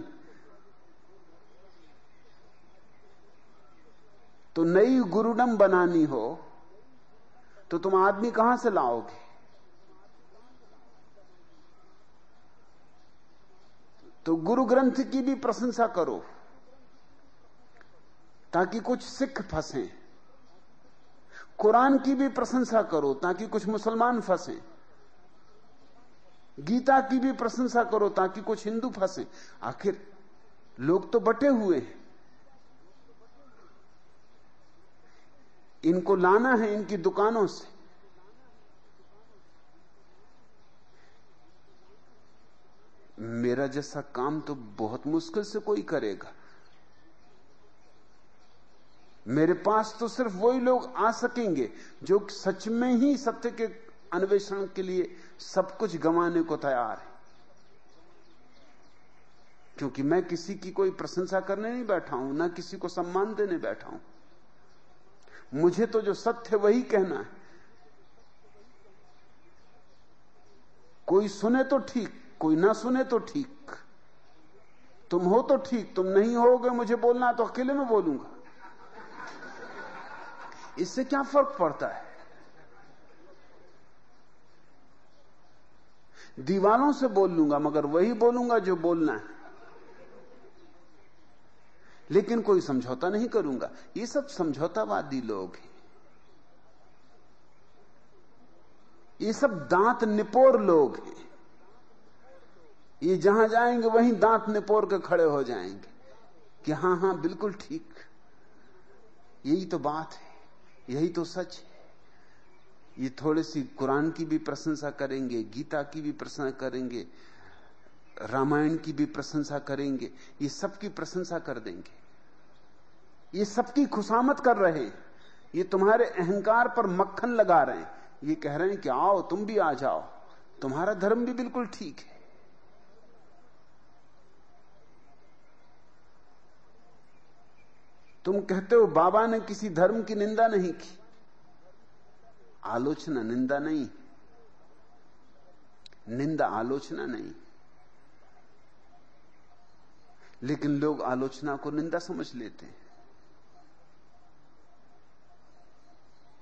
तो नई गुरुडम बनानी हो तो तुम आदमी कहाँ से लाओगे? तो गुरु ग्रंथ की भी प्रशंसा करो, ताकि कुछ सिख फंसे। कुरान की भी प्रशंसा करो ताकि कुछ मुसलमान फंसे। गीता की भी प्रशंसा करो ताकि कुछ हिंदू फंसे। आखिर लोग तो बटे हुए हैं। इनको लाना है इनकी दुकानों से। मेरा जैसा काम तो बहुत मुश्किल से कोई करेगा। मेरे पास तो सिर्फ़ वही लोग आ सकेंगे जो सच में ही सत्य के अन्वेषण के लिए सब कुछ गंवाने को तैयार है। क्योंकि मैं किसी की कोई प्रशंसा करने नहीं बैठा हूँ, ना किसी को सम्मान देने बैठा हूँ। मुझे तो जो सत्य वही कहना है। कोई सुने तो ठीक, कोई ना सुने तो ठीक। तुम हो तो ठीक, तुम नहीं होगे मुझे बोलना तो अकेले में बोलूँगा। इससे क्या फ़र्क पड़ता है? दीवानों से बोल लूँगा, मगर वही बोलूँगा जो बोलना है। लेकिन कोई समझौता नहीं करूँगा। ये सब समझौतावादी लोग हैं। ये सब दांत निपोर लोग हैं। ये जहाँ जाएँगे, वहीं दांत निपोर के खड़े हो जाएँगे कि हाँ हाँ, बिल्कुल ठीक। यही तो बात है। यही तो सच है। ये थोड़ी सी कुरान की भी प्रशंसा करेंगे, गीता की भी प्रशंसा करेंगे, रामायण की भी प्रशंसा करेंगे, ये सबकी प्रशंसा कर देंगे। ये सबकी खुशामत कर रहे हैं। ये तुम्हारे अहंकार पर मक्खन लगा रहे हैं। ये कह रहे हैं कि आओ, तुम भी आ जाओ। तुम्हारा धर्म भी बिल्कुल ठीक है। तुम कहते हो, बाबा ने किसी धर्म की निंदा नहीं की। आलोचना निंदा नहीं। निंदा आलोचना नहीं। लेकिन लोग आलोचना को निंदा समझ लेते हैं।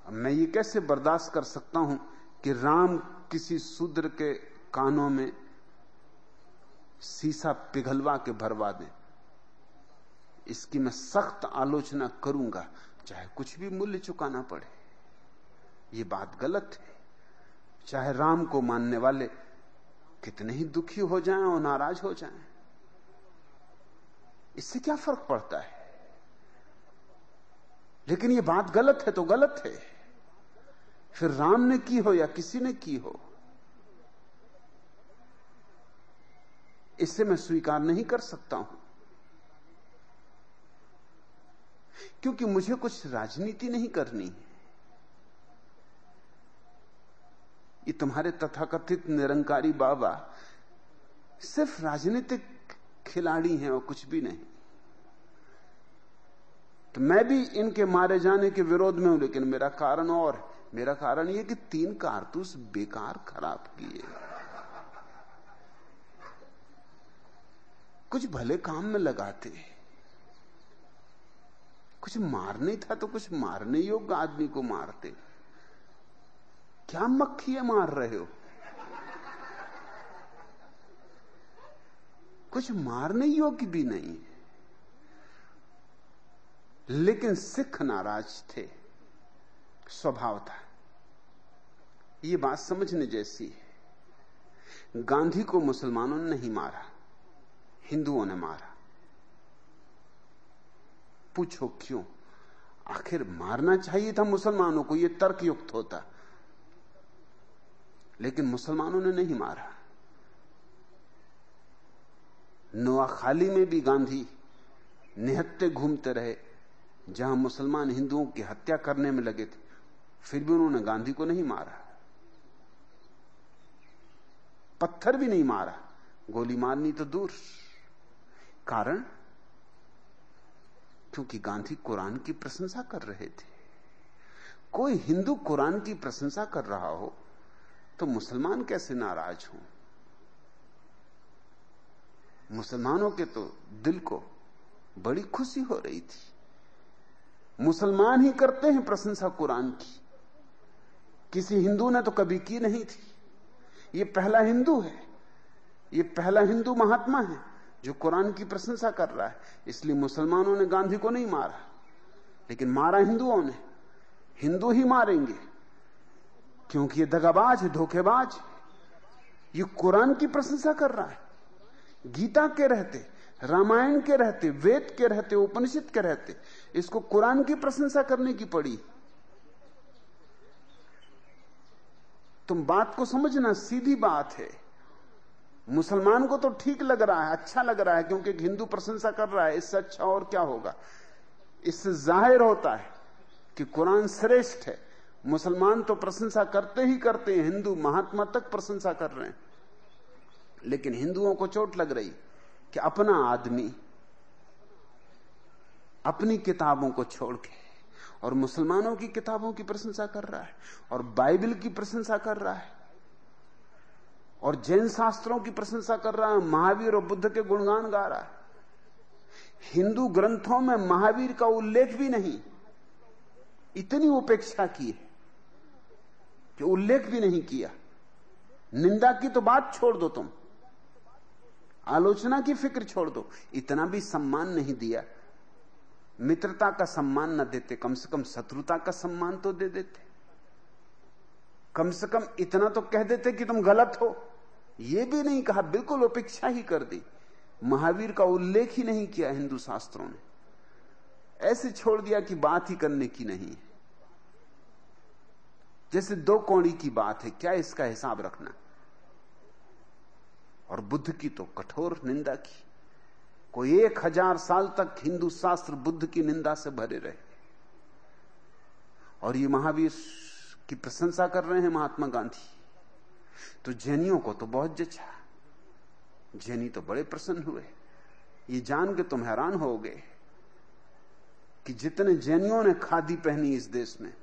मैं ये कैसे बर्दाश्त कर सकता हूँ कि राम किसी शूद्र के कानों में सीसा पिघलवा के भरवा दें? इसकी मैं सख्त आलोचना करूँगा, चाहे कुछ भी मूल्य चुकाना पड़े। ये बात गलत है। चाहे राम को मानने वाले कितने ही दुखी हो जाएँ और नाराज़ हो जाएँ, इससे क्या फ़र्क पड़ता है? लेकिन ये बात गलत है तो गलत है। फिर राम ने की हो या किसी ने की हो इसे मैं स्वीकार नहीं कर सकता हूँ। क्योंकि मुझे कुछ राजनीति नहीं करनी है। ये तुम्हारे तथाकथित निरंकारी बाबा सिर्फ़ राजनीतिक खिलाड़ी हैं और कुछ भी नहीं। तो मैं भी इनके मारे जाने के विरोध में हूँ, लेकिन मेरा कारण और, मेरा कारण यह कि तीन कारतूस बेकार खराब किए। कुछ भले काम में लगाते कुछ मारने था तो कुछ मारने योग्य आदमी को मारते। क्या मक्खियाँ मार रहे हो? कुछ मारने योग्य भी नहीं। लेकिन सिख नाराज़ थे। स्वभाव था। ये बात समझने जैसी है। गांधी को मुसलमानों ने नहीं मारा। हिंदुओं ने मारा। पूछो क्यों? आखिर मारना चाहिए था मुसलमानों को यह तर्कयुक्त होता। लेकिन मुसलमानों ने नहीं मारा। नोआखाली में भी गांधी निहत्ते घूमते रहे, जहाँ मुसलमान हिंदुओं की हत्या करने में लगे थे। फिर भी उन्होंने गांधी को नहीं मारा। पत्थर भी नहीं मारा। गोली मारनी तो दूर। कारण? क्योंकि गांधी कुरान की प्रशंसा कर रहे थे। कोई हिंदू कुरान की प्रशंसा कर रहा हो तो मुसलमान कैसे नाराज़ हो? मुसलमानों के तो दिल को बड़ी खुशी हो रही थी। मुसलमान ही करते हैं प्रशंसा कुरान की। किसी हिंदू ने तो कभी की नहीं थी। ये पहला हिंदू है। ये पहला हिंदू महात्मा है। जो कुरान की प्रशंसा कर रहा है। इसलिए मुसलमानों ने गांधी को नहीं मारा, लेकिन मारा हिंदुओं ने। हिंदू ही मारेंगे, क्योंकि ये दगाबाज है, धोखेबाज। ये कुरान की प्रशंसा कर रहा है। गीता के रहते, रामायण के रहते, वेद के रहते, उपनिषद के रहते, इसको कुरान की प्रशंसा करने की पड़ी। तुम बात को समझना सीधी बात है। मुसलमान को तो ठीक लग रहा है अच्छा लग रहा है, क्योंकि हिंदू प्रशंसा कर रहा है, इससे अच्छा और क्या होगा? इससे ज़ाहिर होता है कि कुरान श्रेष्ठ है। मुसलमान तो प्रशंसा करते ही करते हैं, हिंदू महात्मा तक प्रशंसा कर रहे हैं। लेकिन हिंदुओं को चोट लग रही कि अपना आदमी अपनी किताबों को छोड़ के और मुसलमानों की किताबों की प्रशंसा कर रहा है और बाइबल की प्रशंसा कर रहा है। और जैन शास्त्रों की प्रशंसा कर रहा है, महावीर और बुद्ध के गुणगान गा रहा है। हिंदू ग्रंथों में महावीर का उल्लेख भी नहीं। इतनी उपेक्षा की है कि उल्लेख भी नहीं किया। निंदा की तो बात छोड़ दो तुम। आलोचना की फ़िक्र छोड़ दो। इतना भी सम्मान नहीं दिया। मित्रता का सम्मान न देते। कम से कम शत्रुता का सम्मान तो दे देते। कम से कम इतना तो कह देते कि तुम गलत हो। यह भी नहीं कहा, बिल्कुल उपेक्षा ही कर दी। महावीर का उल्लेख ही नहीं किया हिंदू शास्त्रों ने। ऐसे छोड़ दिया कि बात ही करने की नहीं जैसे दो कौड़ी की बात है, क्या इसका हिसाब रखना? और बुद्ध की तो कठोर निंदा की। कोई एक हज़ार साल तक हिंदू शास्त्र बुद्ध की निंदा से भरे रहे। और ये महावीर की प्रशंसा कर रहे हैं महात्मा गांधी। तो जैनियों को तो बहुत जचा। जैनी तो बड़े प्रसन्न हुए। ये जान के तुम हैरान हो गए कि जितने जैनियों ने खादी पहनी इस देश में,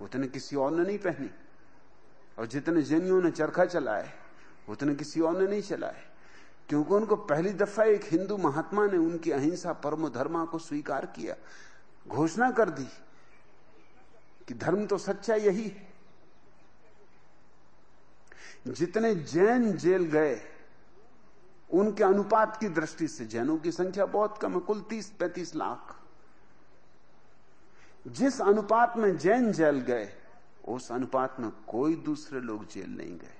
उतने किसी और ने नहीं पहनी। और जितने जैनियों ने चरखा चलाए, उतने किसी और ने नहीं चलाए। क्योंकि उनको पहली दफ़ा एक हिंदू महात्मा ने उनकी अहिंसा परम धर्मा को स्वीकार किया। घोषणा कर दी कि धर्म तो सच्चा यही है। जितने जैन जेल गए, उनके अनुपात की दृष्टि से जैनों की संख्या बहुत कम है, कुल तीस, पैंतीस लाख। जिस अनुपात में जैन जेल गए, उस अनुपात में कोई दूसरे लोग जेल नहीं गए।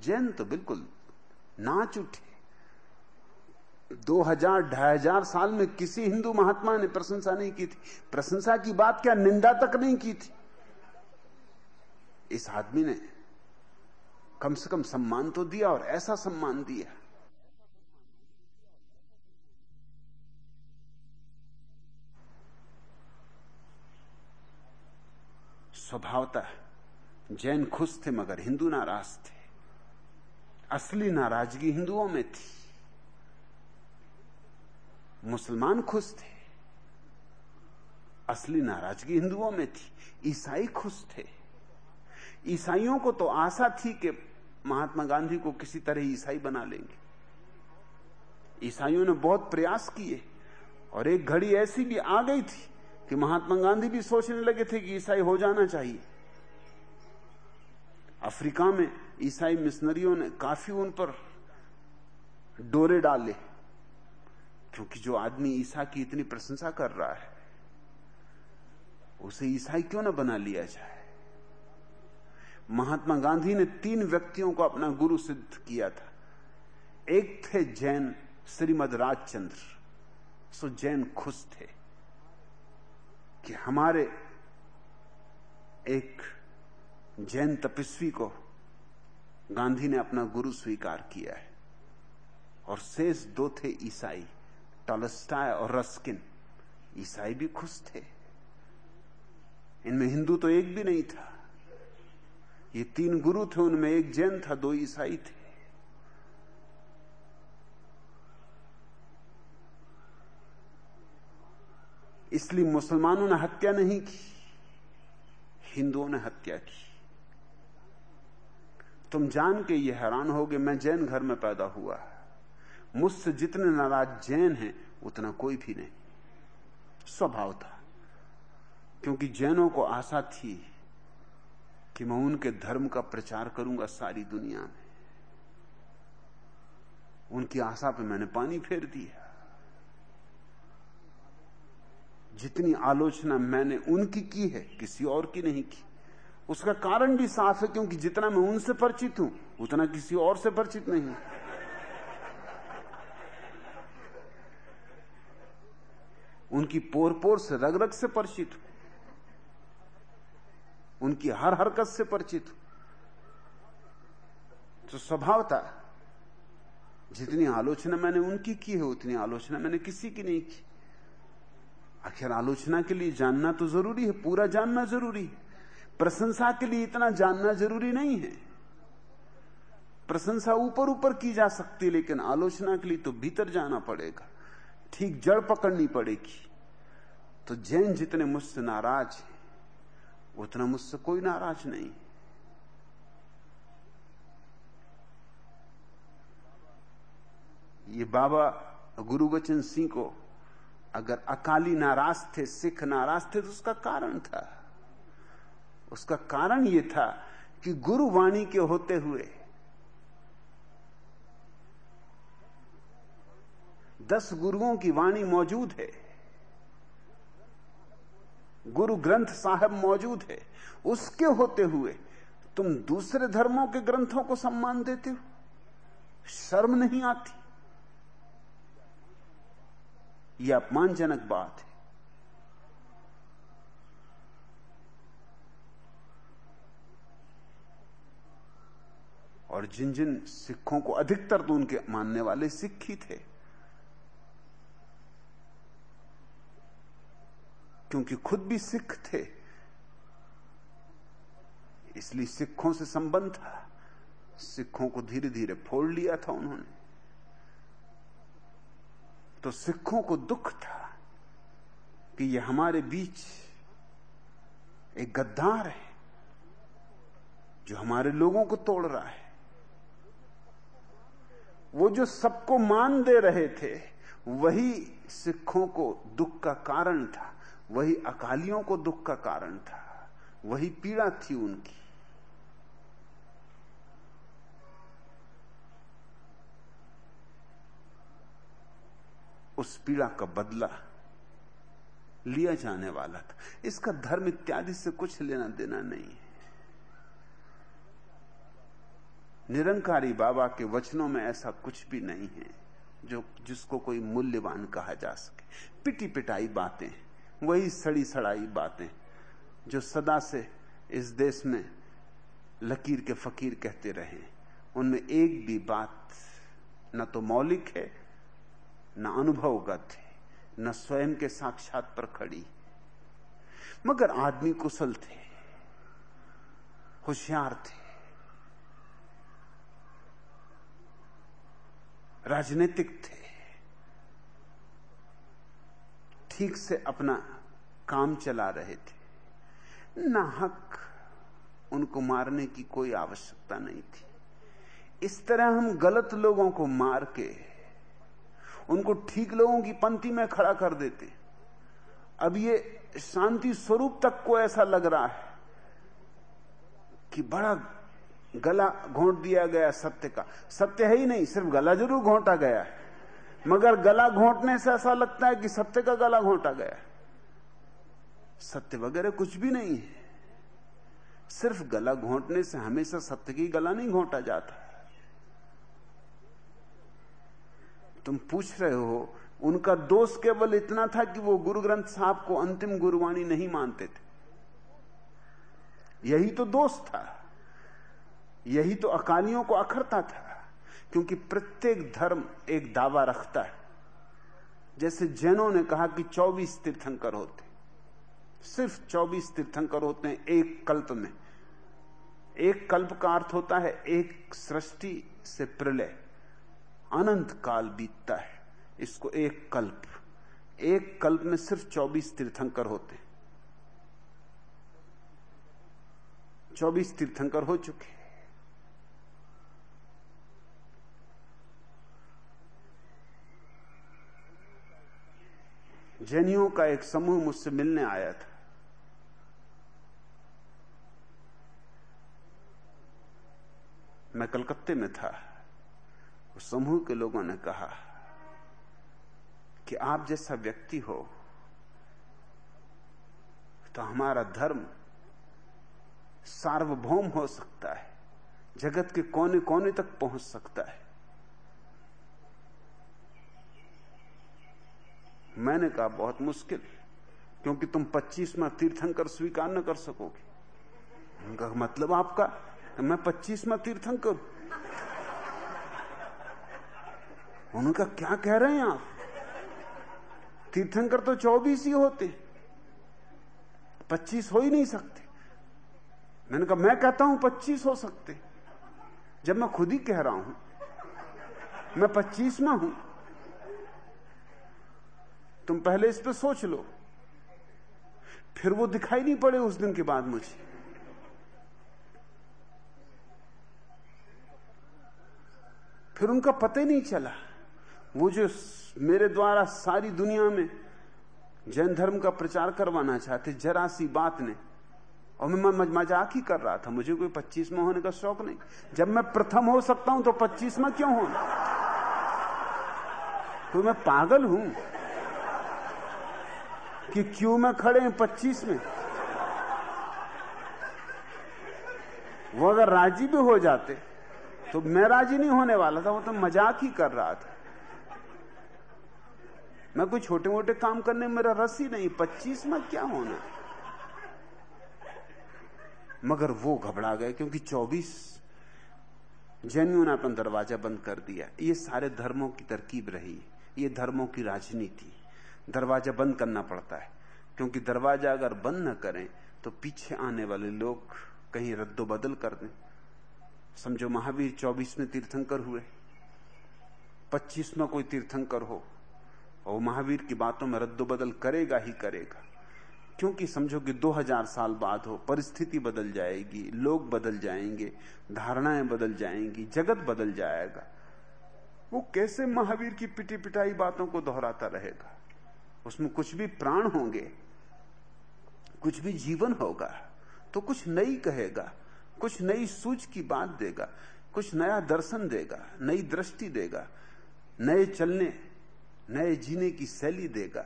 जैन तो बिल्कुल नाच उठे दो हज़ार, ढाई हज़ार साल में किसी हिंदू महात्मा ने प्रशंसा नहीं की थी। प्रशंसा की बात क्या? निंदा तक नहीं की थी। इस आदमी ने कम से कम सम्मान तो दिया और ऐसा सम्मान दिया। स्वभावतः जैन खुश थे, मगर हिंदू नाराज़ थे। असली नाराज़गी हिंदुओं में थी। मुसलमान खुश थे, असली नाराज़गी हिंदुओं में थी। ईसाई खुश थे। ईसाइयों को तो आशा थी कि महात्मा गांधी को किसी तरह ईसाई बना लेंगे। ईसाइयों ने बहुत प्रयास किए और एक घड़ी ऐसी भी आ गई थी कि महात्मा गांधी भी सोचने लगे थे कि ईसाई हो जाना चाहिए। अफ्रीका में ईसाई मिशनरियों ने काफ़ी उन पर डोरे डाले, क्योंकि जो आदमी ईसा की इतनी प्रशंसा कर रहा है, उसे ईसाई क्यों ना बना लिया जाए? महात्मा गांधी ने तीन व्यक्तियों को अपना गुरु सिद्ध किया था। एक थे जैन श्रीमद राजचंद्र। सो जैन खुश थे कि हमारे एक जैन तपस्वी को गांधी ने अपना गुरु स्वीकार किया है। और शेष दो थे ईसाई, टॉलस्टाय और रस्किन। ईसाई भी खुश थे। इनमें हिंदू तो एक भी नहीं था। ये तीन गुरु थे, उनमें एक जैन था, दो ईसाई थे। इसलिए मुसलमानों ने हत्या नहीं की, हिंदुओं ने हत्या की। तुम जान के ये हैरान होगे मैं जैन घर में पैदा हुआ मुझसे जितने नाराज़ जैन हैं, उतना कोई भी नहीं। स्वभाव था, क्योंकि जैनों को आशा थी। कि मैं उनके धर्म का प्रचार करूँगा सारी दुनिया में। उनकी आशा पे मैंने पानी फेर दिया। जितनी आलोचना मैंने उनकी की है, किसी और की नहीं की। उसका कारण भी साफ़ है, क्योंकि जितना मैं उनसे परिचित हूँ, उतना किसी और से परिचित नहीं। उनकी पोर पोर से रग रग से परिचित हूँ। उनकी हर हरकत से परिचित हूँ। तो स्वभाव था। जितनी आलोचना मैंने उनकी की है, उतनी आलोचना मैंने किसी की नहीं की। आखिर आलोचना के लिए जानना तो ज़रूरी है, पूरा जानना ज़रूरी है। प्रशंसा के लिए इतना जानना ज़रूरी नहीं है। प्रशंसा ऊपर ऊपर की जा सकती लेकिन आलोचना के लिए तो भीतर जाना पड़ेगा। ठीक जड़ पकड़नी पड़ेगी। तो जैन जितने मुझसे नाराज़ हैं उतना मुझसे कोई नाराज़ नहीं। ये बाबा गुरु बचन सिंह को अगर अकाली नाराज़ थे, सिख नाराज़ थे तो उसका कारण था। उसका कारण यह था कि गुरुवाणी के होते हुए दस गुरुओं की वाणी मौजूद है। गुरु ग्रंथ साहब मौजूद है, उसके होते हुए तुम दूसरे धर्मों के ग्रंथों को सम्मान देते हो। शर्म नहीं आती। यह अपमानजनक बात है। और जिन जिन सिखों को अधिकतर तो उनके मानने वाले सिख ही थे क्योंकि खुद भी सिख थे। इसलिए सिखों से संबंध था। सिखों को धीरे धीरे फोड़ लिया था उन्होंने। तो सिखों को दुख था कि यह हमारे बीच एक गद्दार है, जो हमारे लोगों को तोड़ रहा है। वो जो सबको मान दे रहे थे, वही सिखों को दुख का कारण था। वही अकालियों को दुख का कारण था, वही पीड़ा थी उनकी। उस पीड़ा का बदला लिया जाने वाला था। इसका धर्म इत्यादि से कुछ लेना देना नहीं है। निरंकारी बाबा के वचनों में ऐसा कुछ भी नहीं है जो, जिसको कोई मूल्यवान कहा जा सके। पिटी पिटाई बातें वही सड़ी सड़ाई बातें जो सदा से इस देश में लकीर के फकीर कहते रहे। उनमें एक भी बात न तो मौलिक है, न अनुभवगत है, न स्वयं के साक्षात पर खड़ी। मगर आदमी कुशल थे, होशियार थे। राजनीतिक थे ठीक से अपना काम चला रहे थे। नाहक उनको मारने की कोई आवश्यकता नहीं थी। इस तरह हम गलत लोगों को मार के, उनको ठीक लोगों की पंक्ति में खड़ा कर देते। अब ये शांति स्वरूप तक को ऐसा लग रहा है कि बड़ा गला घोंट दिया गया सत्य का। सत्य है ही नहीं, सिर्फ़ गला ज़रूर घोंटा गया है। मगर गला घोंटने से ऐसा लगता है कि सत्य का गला घोंटा गया सत्य वगैरह कुछ भी नहीं है। सिर्फ़ गला घोंटने से हमेशा सत्य की गला नहीं घोंटा जाता। तुम पूछ रहे हो, उनका दोष केवल इतना था कि वो गुरु ग्रंथ साहब को अंतिम गुरुवाणी नहीं मानते थे। यही तो दोष था। यही तो अकालियों को अखरता था। क्योंकि प्रत्येक धर्म एक दावा रखता है। जैसे जैनों ने कहा कि 24 तीर्थंकर होते सिर्फ़ 24 तीर्थंकर होते हैं एक कल्प में। एक कल्प का अर्थ होता है एक सृष्टि से प्रलय। अनंत काल बीतता है इसको एक कल्प। एक कल्प में सिर्फ़ 24 तीर्थंकर होते 24 तीर्थंकर हो चुके जैनियों का एक समूह मुझसे मिलने आया था। मैं कलकत्ते में था। उस समूह के लोगों ने कहा कि आप जैसा व्यक्ति हो तो हमारा धर्म सार्वभौम हो सकता है, जगत के कोने कोने तक पहुँच सकता है। मैंने कहा, बहुत मुश्किल क्योंकि तुम 25 में तीर्थंकर स्वीकार न कर सकोगे. उनका मतलब आपका, मैं 25 में तीर्थंकर उनका क्या कह रहे हैं आप? तीर्थंकर तो 24 ही होते 25 हो ही नहीं सकते। मैंने कहा, मैं कहता हूँ 25 हो सकते जब मैं खुद ही कह रहा हूँ, मैं 25 में हूँ तुम पहले इस पर सोच लो। फिर वो दिखाई नहीं पड़े उस दिन के बाद मुझे। फिर उनका पता ही नहीं चला। वो जो मेरे द्वारा सारी दुनिया में जैन धर्म का प्रचार करवाना चाहते, जरा सी बात ने, और मैं मज़ाक ही कर रहा था। मुझे कोई पच्चीस में होने का शौक नहीं। जब मैं प्रथम हो सकता हूँ तो पच्चीस में क्यों हो तो मैं पागल हूँ। कि क्यों में खड़े हैं पच्चीस में? वो अगर राज़ी भी हो जाते तो मैं राज़ी नहीं होने वाला था, वो तो मज़ाक ही कर रहा था। मैं कोई छोटे मोटे काम करने मेरा रस ही नहीं, पच्चीस में क्या होना? मगर वो घबरा गए, क्योंकि चौबीस जैनियों ने अपना दरवाज़ा बंद कर दिया। ये सारे धर्मों की तरकीब रही, ये धर्मों की राजनीति। दरवाज़ा बंद करना पड़ता है। क्योंकि दरवाज़ा अगर बंद न करें तो पीछे आने वाले लोग कहीं रद्दो बदल कर दें। समझो महावीर चौबीस में तीर्थंकर हुए। पच्चीस में कोई तीर्थंकर हो, और महावीर की बातों में रद्दो बदल करेगा ही करेगा। क्योंकि समझो कि 2000 साल बाद हो, परिस्थिति बदल जाएगी, लोग बदल जाएँगे, धारणाएँ बदल जाएँगी, जगत बदल जाएगा। वो कैसे महावीर की पिटी पिटाई बातों को दोहराता रहेगा? उसमें कुछ भी प्राण होंगे, कुछ भी जीवन होगा तो कुछ नई कहेगा, कुछ नई सूझ की बात देगा, कुछ नया दर्शन देगा, नई दृष्टि देगा, नए चलने, नए जीने की शैली देगा।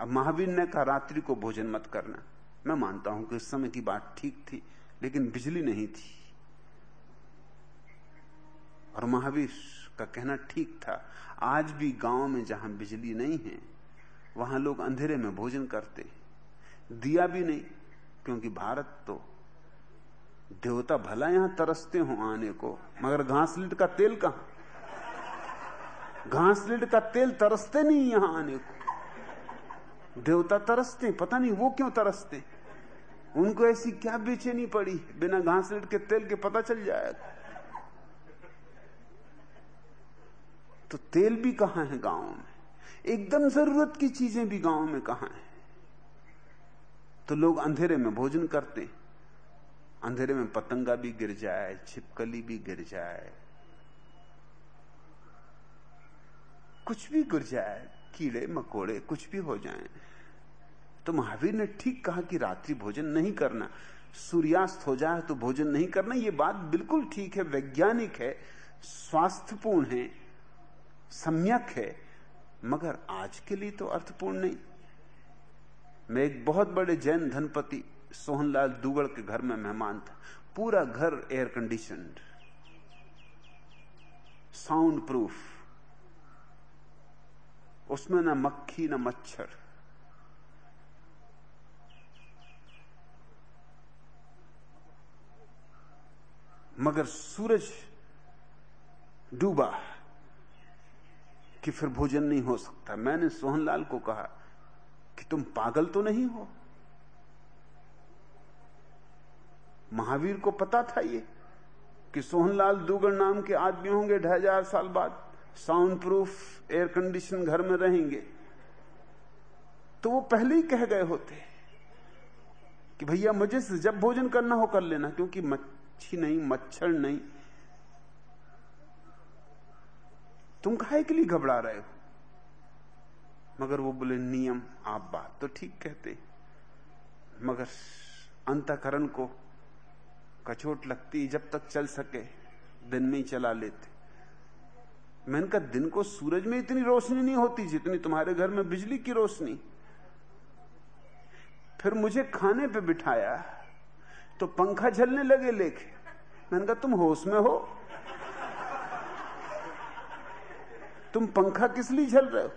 अब महावीर ने कहा, रात्रि को भोजन मत करना। मैं मानता हूँ कि इस समय की बात ठीक थी, लेकिन बिजली नहीं थी। और महावीर का कहना ठीक था। आज भी गाँव में जहाँ बिजली नहीं है, वहाँ लोग अंधेरे में भोजन करते दिया भी नहीं, क्योंकि भारत तो देवता भला यहाँ तरसते हो आने को, मगर घासलिट का तेल कहाँ? घासलिट का तेल तरसते नहीं यहाँ आने को। देवता तरसते पता नहीं वो क्यों तरसते उनको ऐसी क्या बेचैनी पड़ी, बिना घासलिट के तेल के पता चल जाएगा। तो तेल भी कहाँ है गाँव में? एकदम ज़रूरत की चीज़ें भी गाँव में कहाँ है? तो लोग अंधेरे में भोजन करते हैं। अंधेरे में पतंगा भी गिर जाए, छिपकली भी गिर जाए, कुछ भी गिर जाए, कीड़े, मकोड़े, कुछ भी हो जाए। तो महावीर ने ठीक कहा कि रात्रि भोजन नहीं करना। सूर्यास्त हो जाए तो भोजन नहीं करना यह बात बिल्कुल ठीक है, वैज्ञानिक है, स्वास्थ्यपूर्ण है। सम्यक है, मगर आज के लिए तो अर्थपूर्ण नहीं। मैं एक बहुत बड़े जैन धनपति सोहनलाल दुगड़ के घर में मेहमान था। पूरा घर एयर कंडीशन साउंड प्रूफ उसमें ना मक्खी, ना मच्छर। मगर सूरज डूबा। कि फिर भोजन नहीं हो सकता। मैंने सोहनलाल को कहा कि तुम पागल तो नहीं हो? महावीर को पता था ये कि सोहनलाल दुगड़ नाम के आदमी होंगे ढाई हज़ार साल बाद। साउंड प्रूफ एयर कंडीशन घर में रहेंगे। तो वो पहले ही कह गए होते कि भैया मुझे जब भोजन करना हो कर लेना, क्योंकि मच्छी नहीं, मच्छर नहीं। तुम काहे के लिए घबरा रहे हो? मगर वो बोले, नियम, आप बात तो ठीक कहते मगर अंतकरण को कचोट लगती जब तक चल सके, दिन में ही चला लेते। मैंने कहा दिन को सूरज में इतनी रोशनी नहीं होती जितनी तुम्हारे घर में बिजली की रोशनी। फिर मुझे खाने पे बिठाया तो पंखा झलने लगे लेके। मैंने कहा तुम होश में हो? तुम पंखा किस लिए झल रहे हो?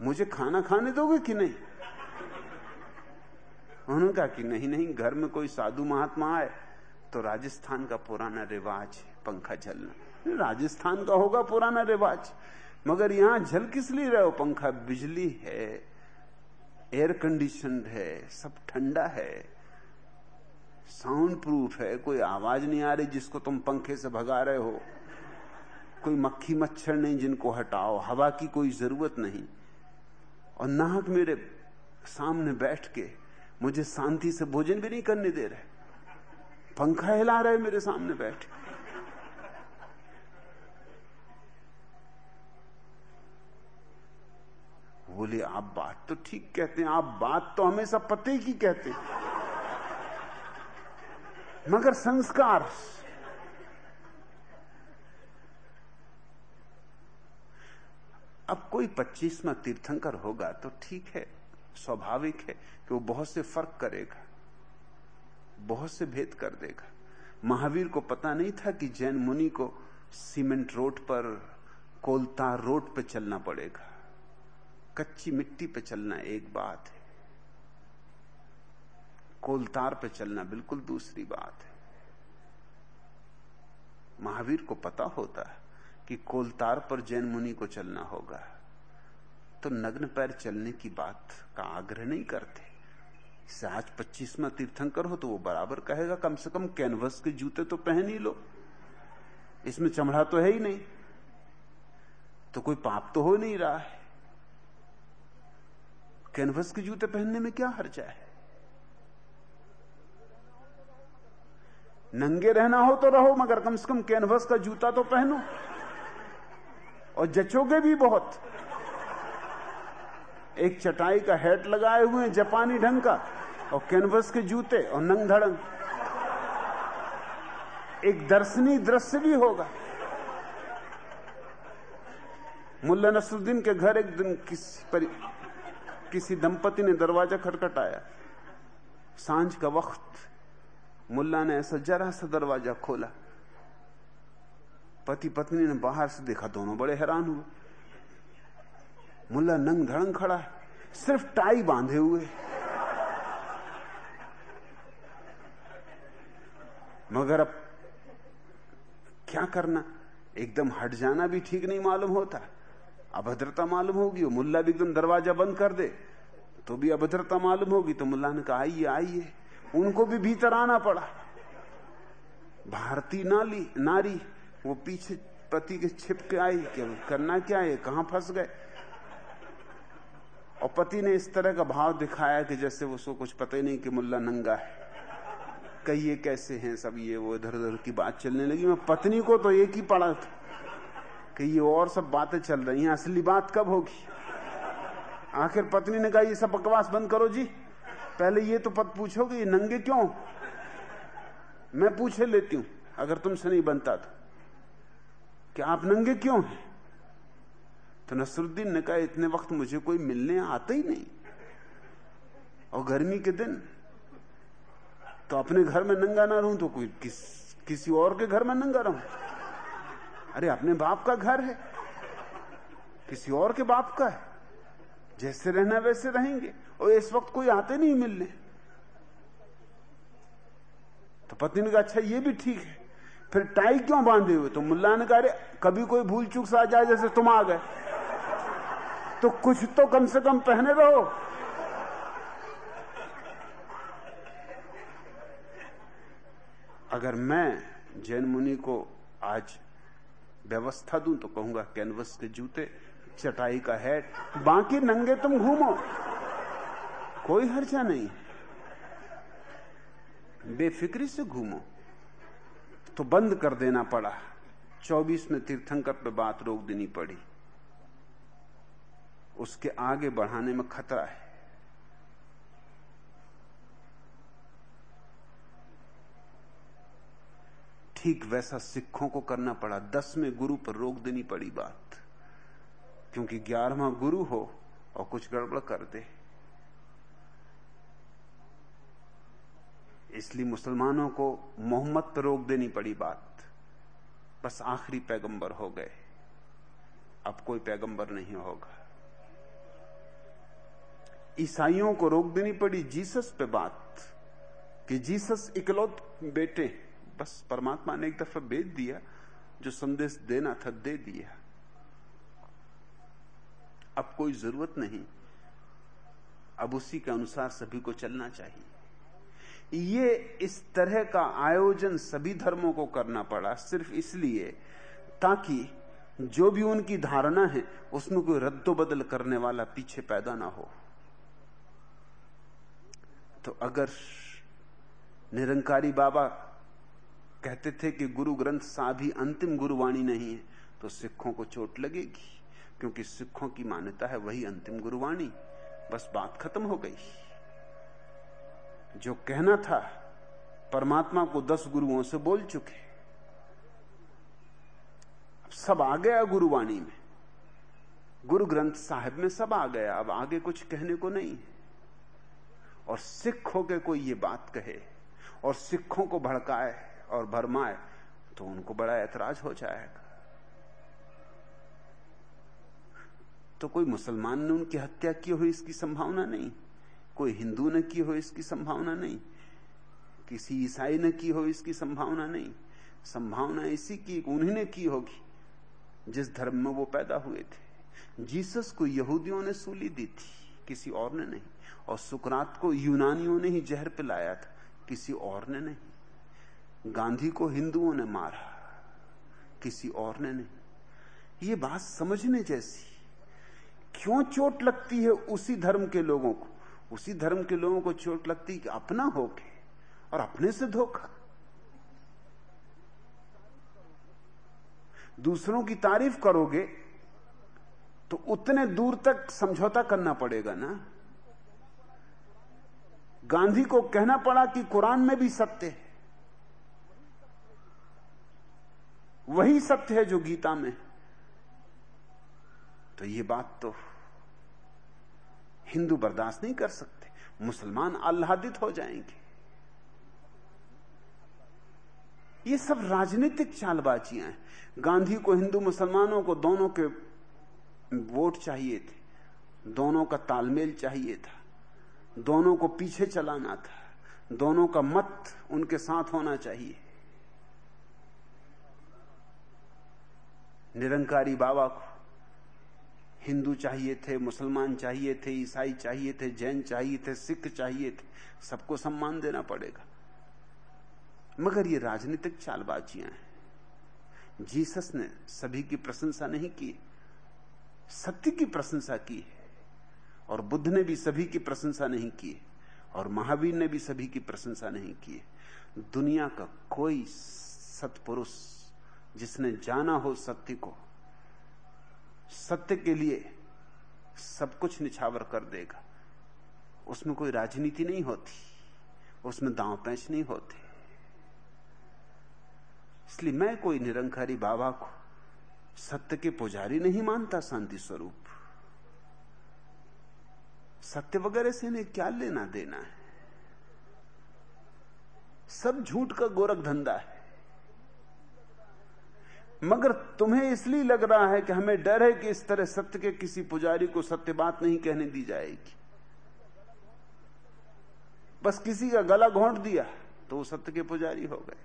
मुझे खाना खाने दोगे कि नहीं? उन्होंने कहा कि नहीं नहीं, घर में कोई साधु महात्मा आए तो राजस्थान का पुराना रिवाज, पंखा झलना। राजस्थान का होगा पुराना रिवाज, मगर यहाँ झल किस लिए रहे हो? पंखा बिजली है एयर कंडीशन है, सब ठंडा है। साउंड प्रूफ है, कोई आवाज़ नहीं आ रही जिसको तुम पंखे से भगा रहे हो। कोई मक्खी मच्छर नहीं जिनको हटाओ, हवा की कोई ज़रूरत नहीं। और नाहक मेरे सामने बैठ के मुझे शांति से भोजन भी नहीं करने दे रहे। पंखा हिला रहे मेरे सामने बैठ बोले, आप बात तो ठीक कहते हैं, आप बात तो हमेशा पते की कहते मगर संस्कार। अब कोई पच्चीसवा तीर्थंकर होगा तो ठीक है, स्वाभाविक है कि वो बहुत से फ़र्क करेगा, बहुत से भेद कर देगा। महावीर को पता नहीं था कि जैन मुनि को सीमेंट रोड पर कोलतार रोड पर चलना पड़ेगा, कच्ची मिट्टी पे चलना एक बात है। कोलतार पे चलना बिल्कुल दूसरी बात है। महावीर को पता होता है कि कोलतार पर जैन मुनि को चलना होगा। तो नग्न पैर चलने की बात का आग्रह नहीं करते। आज पच्चीसवा तीर्थंकर हो तो वो बराबर कहेगा, कम से कम कैनवस के जूते तो पहन ही लो। इसमें चमड़ा तो है ही नहीं। तो कोई पाप तो हो नहीं रहा है। कैनवस के जूते पहनने में क्या हर्जा है? नंगे रहना हो तो रहो, मगर कम से कम कैनवस का जूता तो पहनो। और जचोगे भी बहुत। एक चटाई का हेट लगाए हुए जापानी ढंग का, और कैनवस के जूते, और नंग धड़ंग एक दर्शनीय दृश्य भी होगा। मुल्ला नसरुद्दीन के घर एक दिन किसी परि... किसी दंपति ने दरवाज़ा खटखटाया। साँझ का वक्त मुल्ला ने ऐसा जरा सा दरवाज़ा खोला। पति पत्नी ने बाहर से देखा दोनों बड़े हैरान हुए। मुल्ला नंग धड़ंग खड़ा है, सिर्फ़ टाई बांधे हुए। मगर अब क्या करना? एकदम हट जाना भी ठीक नहीं मालूम होता। अभद्रता मालूम होगी मुल्ला भी एकदम दरवाज़ा बंद कर दे तो भी अभद्रता मालूम होगी। तो मुल्ला ने कहा, आइए आइए। उनको भी भीतर आना पड़ा। भारतीय नाली, नारी, वो पीछे पति के छिप के आई, कि करना क्या है, कहाँ फंस गए? और पति ने इस तरह का भाव दिखाया कि जैसे उसको कुछ पता ही नहीं कि मुल्ला नंगा है। कहिए कैसे हैं सब, ये वो इधर उधर की बात चलने लगी। मैं पत्नी को तो एक ही पड़ा था कि ये और सब बातें चल रही हैं, असली बात कब होगी? आखिर पत्नी ने कहा, ये सब बकवास बंद करो जी। पहले ये तो पद पूछोगे ये नंगे क्यों? मैं पूछे लेती हूँ अगर तुमसे नहीं बनता तो। कि आप नंगे क्यों हैं? तो नसरुद्दीन ने कहा इतने वक्त मुझे कोई मिलने आता ही नहीं। और गर्मी के दिन तो अपने घर में नंगा ना रहूँ तो कोई किस, किसी और के घर में नंगा रहूँ? अरे अपने बाप का घर है। किसी और के बाप का है। जैसे रहना वैसे रहेंगे। और इस वक्त कोई आते नहीं मिलने। तो पत्नी ने कहा अच्छा ये भी ठीक है। फिर टाई क्यों बांधे हुए? तो मुल्ला ने कहा कभी कोई भूल चूक सा जाए, जैसे तुम आ गए। तो कुछ तो कम से कम पहने रहो। अगर मैं जैन मुनि को आज व्यवस्था दूँ तो कहूँगा, कैनवस के जूते, चटाई का हैट, बाकी नंगे तुम घूमो। कोई हर्जा नहीं बेफिक्री से घूमो। तो बंद कर देना पड़ा। 24 में तीर्थंकर पे बात रोक देनी पड़ी। उसके आगे बढ़ाने में खतरा है। ठीक वैसा सिखों को करना पड़ा। दसवें गुरु पर रोक देनी पड़ी बात। क्योंकि ग्यारहवा गुरु हो और कुछ गड़बड़ कर दे। इसलिए मुसलमानों को मोहम्मद पर रोक देनी पड़ी बात। बस आखिरी पैगंबर हो गए। अब कोई पैगंबर नहीं होगा। ईसाइयों को रोक देनी पड़ी जीसस पे बात कि जीसस इकलौत बेटे बस परमात्मा ने एक दफ़ा भेज दिया, जो संदेश देना था दे दिया। अब कोई ज़रूरत नहीं। अब उसी के अनुसार सभी को चलना चाहिए। ये इस तरह का आयोजन सभी धर्मों को करना पड़ा, सिर्फ़ इसलिए ताकि जो भी उनकी धारणा है, उसमें कोई रद्दोबदल करने वाला पीछे पैदा ना हो। तो अगर निरंकारी बाबा कहते थे कि गुरु ग्रंथ साहब ही अंतिम गुरुवाणी नहीं है तो सिखों को चोट लगेगी, क्योंकि सिखों की मान्यता है वही अंतिम गुरुवाणी। बस बात खत्म हो गई। जो कहना था, परमात्मा को दस गुरुओं से बोल चुके सब आ गया गुरुवाणी में। गुरु ग्रंथ साहिब में सब आ गया, अब आगे कुछ कहने को नहीं और सिख होकर कोई ये बात कहे, और सिखों को भड़काए और भरमाए तो उनको बड़ा ऐतराज हो जाएगा। तो कोई मुसलमान ने उनकी हत्या की हुई इसकी संभावना नहीं। कोई हिंदू ने की हो इसकी संभावना नहीं, किसी ईसाई ने की हो इसकी संभावना नहीं। संभावना इसी की उन्हीं ने की होगी जिस धर्म में वो पैदा हुए थे। जीसस को यहूदियों ने सूली दी थी, किसी और ने नहीं। और सुकरात को यूनानियों ने ही जहर पिलाया था, किसी और ने नहीं। गांधी को हिंदुओं ने मारा, किसी और ने नहीं। ये बात समझने जैसी क्यों चोट लगती है उसी धर्म के लोगों को? उसी धर्म के लोगों को चोट लगती कि अपना होके और अपने से धोखा। दूसरों की तारीफ़ करोगे तो उतने दूर तक समझौता करना पड़ेगा ना। गांधी को कहना पड़ा कि कुरान में भी सत्य है। वही सत्य है जो गीता में तो ये बात तो हिंदू बर्दाश्त नहीं कर सकते। मुसलमान आह्लादित हो जाएँगे। ये सब राजनीतिक चालबाजियाँ हैं। गांधी को हिंदू मुसलमानों को दोनों के वोट चाहिए थे। दोनों का तालमेल चाहिए था। दोनों को पीछे चलाना था। दोनों का मत उनके साथ होना चाहिए। निरंकारी बाबा को हिंदू चाहिए थे, मुसलमान चाहिए थे, ईसाई चाहिए थे, जैन चाहिए थे, सिख चाहिए थे, सबको सम्मान देना पड़ेगा। मगर ये राजनीतिक चालबाजियाँ हैं। जीसस ने सभी की प्रशंसा नहीं की, सत्य की प्रशंसा की है, और बुद्ध ने भी सभी की प्रशंसा नहीं की, और महावीर ने भी सभी की प्रशंसा नहीं की। दुनिया का कोई सत्पुरुष जिसने जाना हो सत्य को सत्य के लिए सब कुछ निछावर कर देगा। उसमें कोई राजनीति नहीं होती, उसमें दांव पैंच नहीं होते। इसलिए मैं कोई निरंकारी बाबा को सत्य के पुजारी नहीं मानता, शांति स्वरूप। सत्य वगैरह से इन्हें क्या लेना देना है? सब झूठ का गोरख धंधा है। मगर तुम्हें इसलिए लग रहा है कि हमें डर है कि इस तरह सत्य के किसी पुजारी को सत्य बात नहीं कहने दी जाएगी। बस किसी का गला घोंट दिया तो वो सत्य के पुजारी हो गए।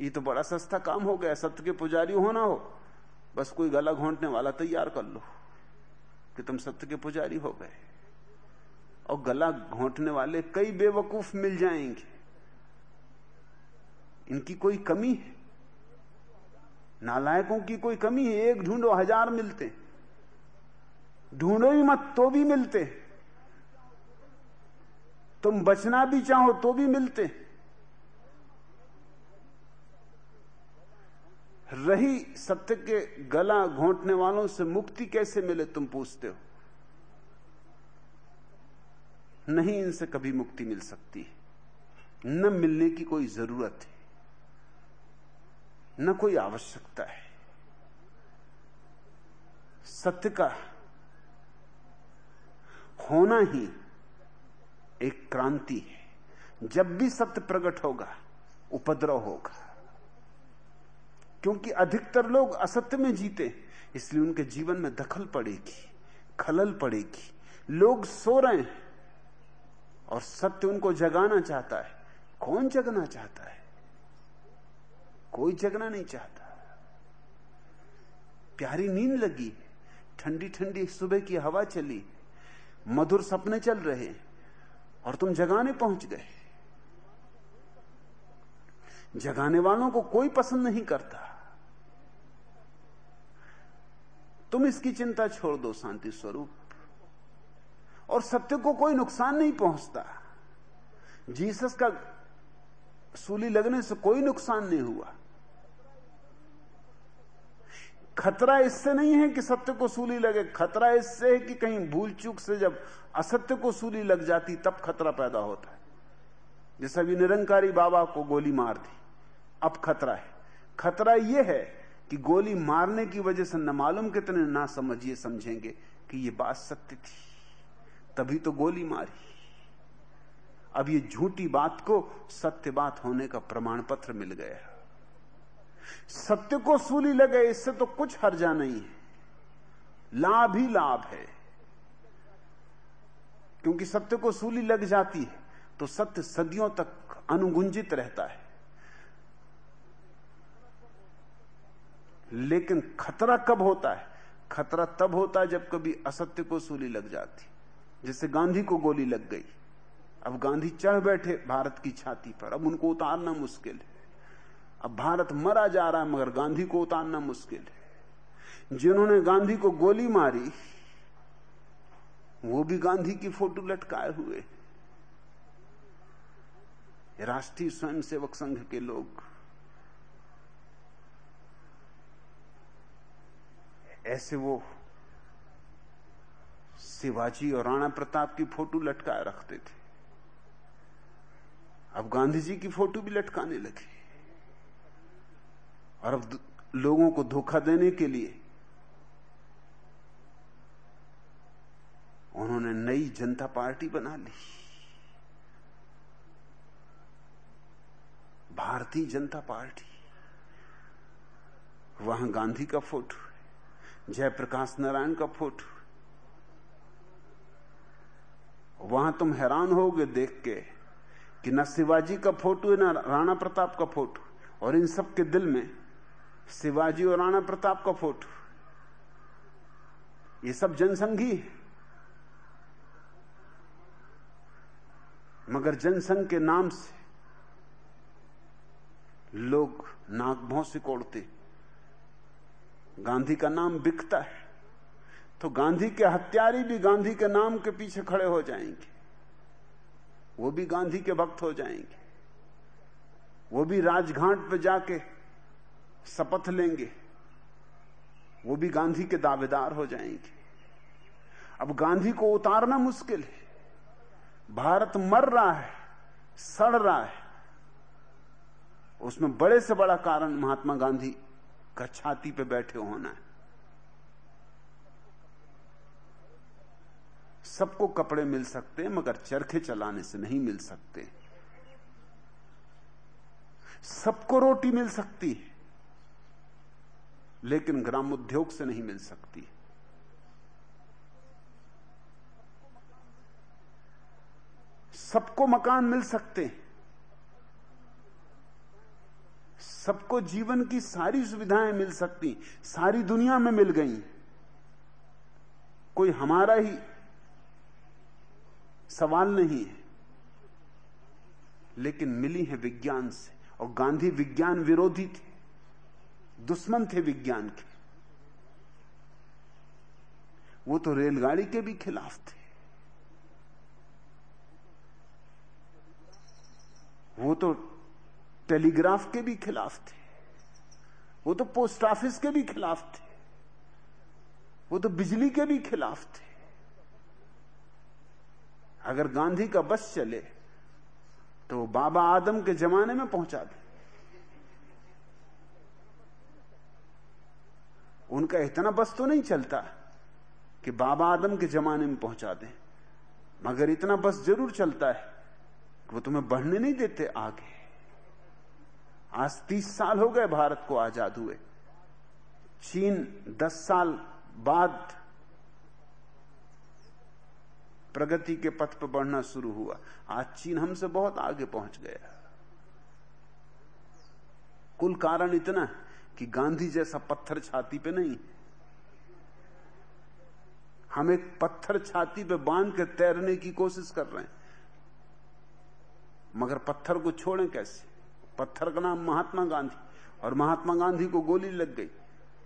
ये तो बड़ा सस्ता काम हो गया, सत्य के पुजारी होना हो। बस कोई गला घोंटने वाला तैयार कर लो कि तुम सत्य के पुजारी हो गए। और गला घोंटने वाले कई बेवकूफ़ मिल जाएँगे। इनकी कोई कमी है? नालायकों की कोई कमी है, एक ढूंढो, हज़ार मिलते ढूंढो ही मत तो भी मिलते तुम बचना भी चाहो तो भी मिलते रही सत्य के गला घोंटने वालों से मुक्ति कैसे मिले, तुम पूछते हो? नहीं इनसे कभी मुक्ति मिल सकती। है न मिलने की कोई ज़रूरत है। न कोई आवश्यकता है। सत्य का होना ही एक क्रांति है। जब भी सत्य प्रकट होगा, उपद्रव होगा। क्योंकि अधिकतर लोग असत्य में जीते, इसलिए उनके जीवन में दखल पड़ेगी, खलल पड़ेगी। लोग सो रहे हैं और सत्य उनको जगाना चाहता है। कौन जगना चाहता है? कोई जगना नहीं चाहता। प्यारी नींद लगी ठंडी ठंडी सुबह की हवा चली, मधुर सपने चल रहे, और तुम जगाने पहुँच गए। जगाने वालों को कोई पसंद नहीं करता। तुम इसकी चिंता छोड़ दो, शांति स्वरूप। और सत्य को कोई नुकसान नहीं पहुँचता। जीसस का सूली लगने से कोई नुकसान नहीं हुआ। खतरा इससे नहीं है कि सत्य को सूली लगे, खतरा इससे है कि कहीं भूल चूक से जब असत्य को सूली लग जाती, तब खतरा पैदा होता है। जैसे अभी निरंकारी बाबा को गोली मार दी, अब खतरा है। खतरा यह है कि गोली मारने की वजह से न मालूम कितने, ना समझिए, समझेंगे कि यह बात सत्य थी। तभी तो गोली मारी। अब ये झूठी बात को सत्य बात होने का प्रमाण पत्र मिल गया। सत्य को सूली लगे, इससे तो कुछ हर्जा नहीं है। लाभ ही लाभ है। क्योंकि सत्य को सूली लग जाती है तो सत्य सदियों तक अनुगुंजित रहता है। लेकिन खतरा कब होता है? खतरा तब होता है जब कभी असत्य को सूली लग जाती, जैसे गांधी को गोली लग गई। अब गांधी चढ़ बैठे, भारत की छाती पर। अब उनको उतारना मुश्किल है। अब भारत मरा जा रहा है, मगर गांधी को उतारना मुश्किल है। जिन्होंने गांधी को गोली मारी, वो भी गांधी की फ़ोटो लटकाए हुए राष्ट्रीय स्वयंसेवक संघ के लोग। ऐसे वो शिवाजी और राणा प्रताप की फ़ोटो लटकाए रखते थे। अब गांधी जी की फ़ोटो भी लटकाने लगे। और अब लोगों को धोखा देने के लिए उन्होंने नई जनता पार्टी बना ली। भारतीय जनता पार्टी। वहाँ गांधी का फ़ोटो जयप्रकाश नारायण का फ़ोटो वहाँ तुम हैरान होगे देख के कि न शिवाजी का फ़ोटो है, ना राणा प्रताप का फ़ोटो और इन सब के दिल में शिवाजी और राणा प्रताप का फ़ोटो। ये सब जनसंघी है। मगर जनसंघ के नाम से लोग नाक भों से कोड़ते। गांधी का नाम बिकता है। तो गांधी के हत्यारी भी गांधी के नाम के पीछे खड़े हो जाएँगे। वो भी गांधी के भक्त हो जाएँगे। वो भी राजघाट पर जाके शपथ लेंगे, वो भी गांधी के दावेदार हो जाएँगे। अब गांधी को उतारना मुश्किल है। भारत मर रहा है, सड़ रहा है। उसमें बड़े से बड़ा कारण महात्मा गांधी का छाती पे बैठे होना है। सबको कपड़े मिल सकते हैं, मगर चरखे चलाने से नहीं मिल सकते। सबको रोटी मिल सकती है। लेकिन ग्राम उद्योग से नहीं मिल सकती। सबको मकान मिल सकते हैं। सबको जीवन की सारी सुविधाएँ मिल सकती सारी दुनिया में मिल गई। कोई हमारा ही सवाल नहीं है। लेकिन मिली है विज्ञान से। और गांधी विज्ञान विरोधी थे। दुश्मन थे विज्ञान के। वो तो रेलगाड़ी के भी खिलाफ थे। वो तो टेलीग्राफ के भी खिलाफ थे। वो तो पोस्ट ऑफ़िस के भी खिलाफ थे। वो तो बिजली के भी खिलाफ थे। अगर गांधी का बस चले तो बाबा आदम के जमाने में पहुँचा दे। उनका इतना बस तो नहीं चलता कि बाबा आदम के जमाने में पहुँचा दें। मगर इतना बस ज़रूर चलता है वो तुम्हें बढ़ने नहीं देते आगे। आज तीस साल हो गए भारत को आज़ाद हुए। चीन दस साल बाद प्रगति के पथ पर बढ़ना शुरू हुआ। आज चीन हमसे बहुत आगे पहुँच गया। कुल कारण इतना कि गांधी जैसा पत्थर छाती पे नहीं। हम एक पत्थर छाती पे बाँध के तैरने की कोशिश कर रहे हैं। मगर पत्थर को छोड़ें कैसे? पत्थर का नाम महात्मा गांधी। और महात्मा गांधी को गोली लग गई।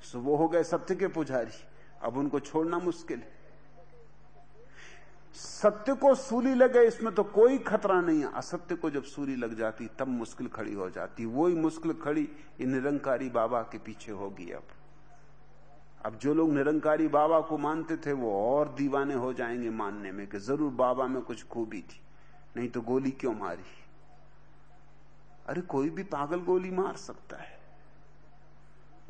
सो वो हो गए सत्य के पुजारी। अब उनको छोड़ना मुश्किल है। सत्य को सूली लगे, इसमें तो कोई खतरा नहीं है। असत्य को जब सूली लग जाती, तब मुश्किल खड़ी हो जाती। वही मुश्किल खड़ी इन निरंकारी बाबा के पीछे होगी अब। अब जो लोग निरंकारी बाबा को मानते थे, वो और दीवाने हो जाएँगे मानने में कि ज़रूर बाबा में कुछ खूबी थी। नहीं तो गोली क्यों मारी? अरे कोई भी पागल गोली मार सकता है।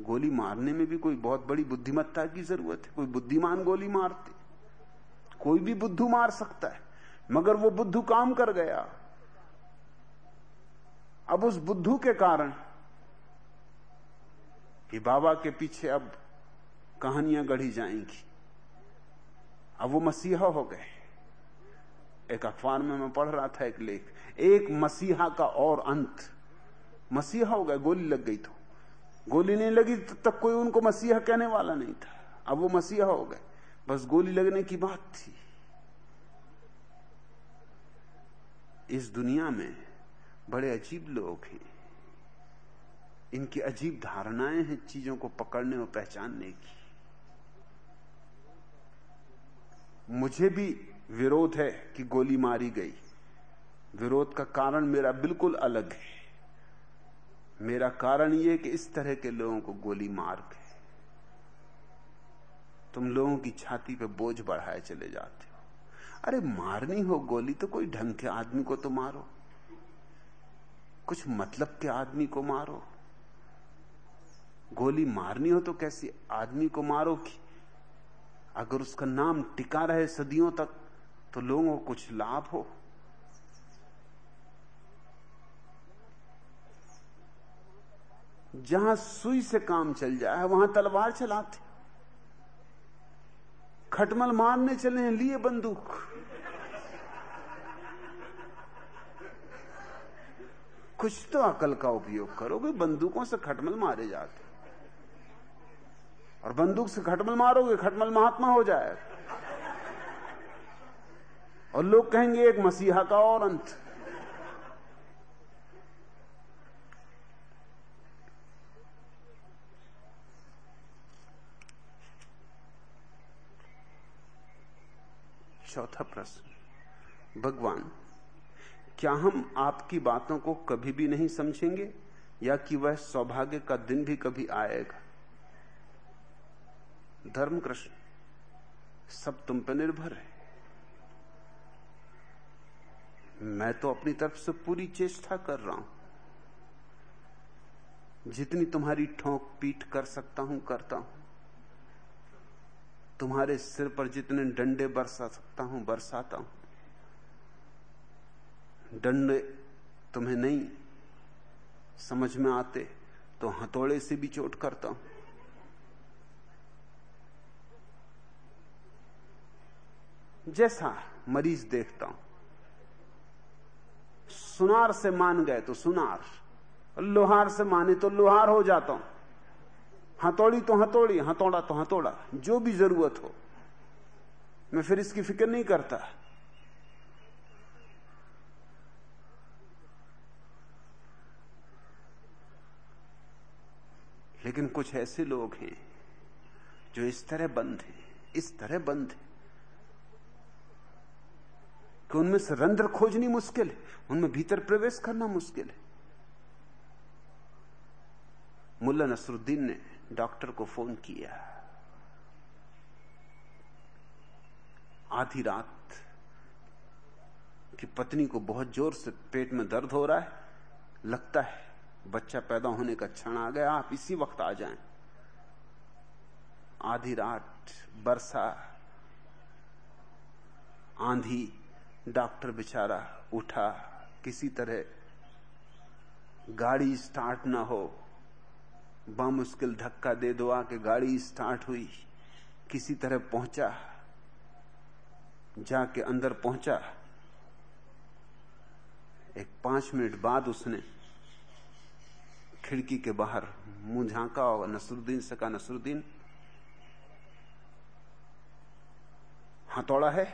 गोली मारने में भी कोई बहुत बड़ी बुद्धिमत्ता की ज़रूरत है। कोई बुद्धिमान गोली मारते। कोई भी बुद्धू मार सकता है, मगर वो बुद्धू काम कर गया। अब उस बुद्धू के कारण कि बाबा के पीछे अब कहानियाँ गढ़ी जाएँगी। अब वो मसीहा हो गए। एक अखबार में मैं पढ़ रहा था एक लेख, एक मसीहा का और अंत। मसीहा हो गए, गोली लग गई तो। गोली नहीं लगी तब तक कोई उनको मसीहा कहने वाला नहीं था। अब वो मसीहा हो गए। बस गोली लगने की बात थी। इस दुनिया में बड़े अजीब लोग हैं। इनकी अजीब धारणाएँ हैं चीज़ों को पकड़ने और पहचानने की। मुझे भी विरोध है कि गोली मारी गई। विरोध का कारण मेरा बिल्कुल अलग है। मेरा कारण यह कि इस तरह के लोगों को गोली मार के तुम लोगों की छाती पे बोझ बढ़ाए चले जाते हो। अरे मारनी हो गोली तो कोई ढंग के आदमी को तो मारो। कुछ मतलब के आदमी को मारो। गोली मारनी हो तो कैसी आदमी को मारो कि अगर उसका नाम टिका रहे सदियों तक तो लोगों को कुछ लाभ हो। जहाँ सुई से काम चल जाए, वहाँ तलवार चलाते। खटमल मारने चले हैं, लिए बंदूक। कुछ तो अकल का उपयोग करोगे, बंदूकों से खटमल मारे जाते। और बंदूक से खटमल मारोगे, खटमल महात्मा हो जाए। और लोग कहेंगे, एक मसीहा का और अंत। चौथा प्रश्न। भगवान, क्या हम आपकी बातों को कभी भी नहीं समझेंगे, या कि वह सौभाग्य का दिन भी कभी आएगा? धर्म कृष्ण, सब तुम पर निर्भर है। मैं तो अपनी तरफ़ से पूरी चेष्टा कर रहा हूँ। जितनी तुम्हारी ठोंक पीट कर सकता हूँ, करता हूँ। तुम्हारे सिर पर जितने डंडे बरसा सकता हूँ, बरसाता हूँ। डंडे तुम्हें नहीं समझ में आते तो हथौड़े से भी चोट करता हूँ। जैसा मरीज़ देखता हूँ। सुनार से मान गए तो सुनार, लोहार से माने तो लोहार हो जाता हूँ। हथौड़ी तो हथौड़ी, हथौड़ा तो हथौड़ा, जो भी ज़रूरत हो। मैं फिर इसकी फ़िक्र नहीं करता। लेकिन कुछ ऐसे लोग हैं जो इस तरह बंद हैं, इस तरह बंद हैं, कि उनमें से रंध्र खोजनी मुश्किल है, उनमें भीतर प्रवेश करना मुश्किल है। मुल्ला नसरुद्दीन ने डॉक्टर को फ़ोन किया। आधी रात की पत्नी को बहुत ज़ोर से पेट में दर्द हो रहा है। लगता है बच्चा पैदा होने का क्षण आ गया, आप इसी वक्त आ जाएँ। आधी रात बरसा, आंधी, डॉक्टर बेचारा उठा, किसी तरह गाड़ी स्टार्ट ना हो। बामुश्किल धक्का दे दो, आके गाड़ी स्टार्ट हुई। किसी तरह पहुँचा, जाके अंदर पहुँचा। एक पाँच मिनट बाद उसने खिड़की के बाहर मुँह झांका और नसरुद्दीन से कहा, नसरुद्दीन, हथौड़ा है?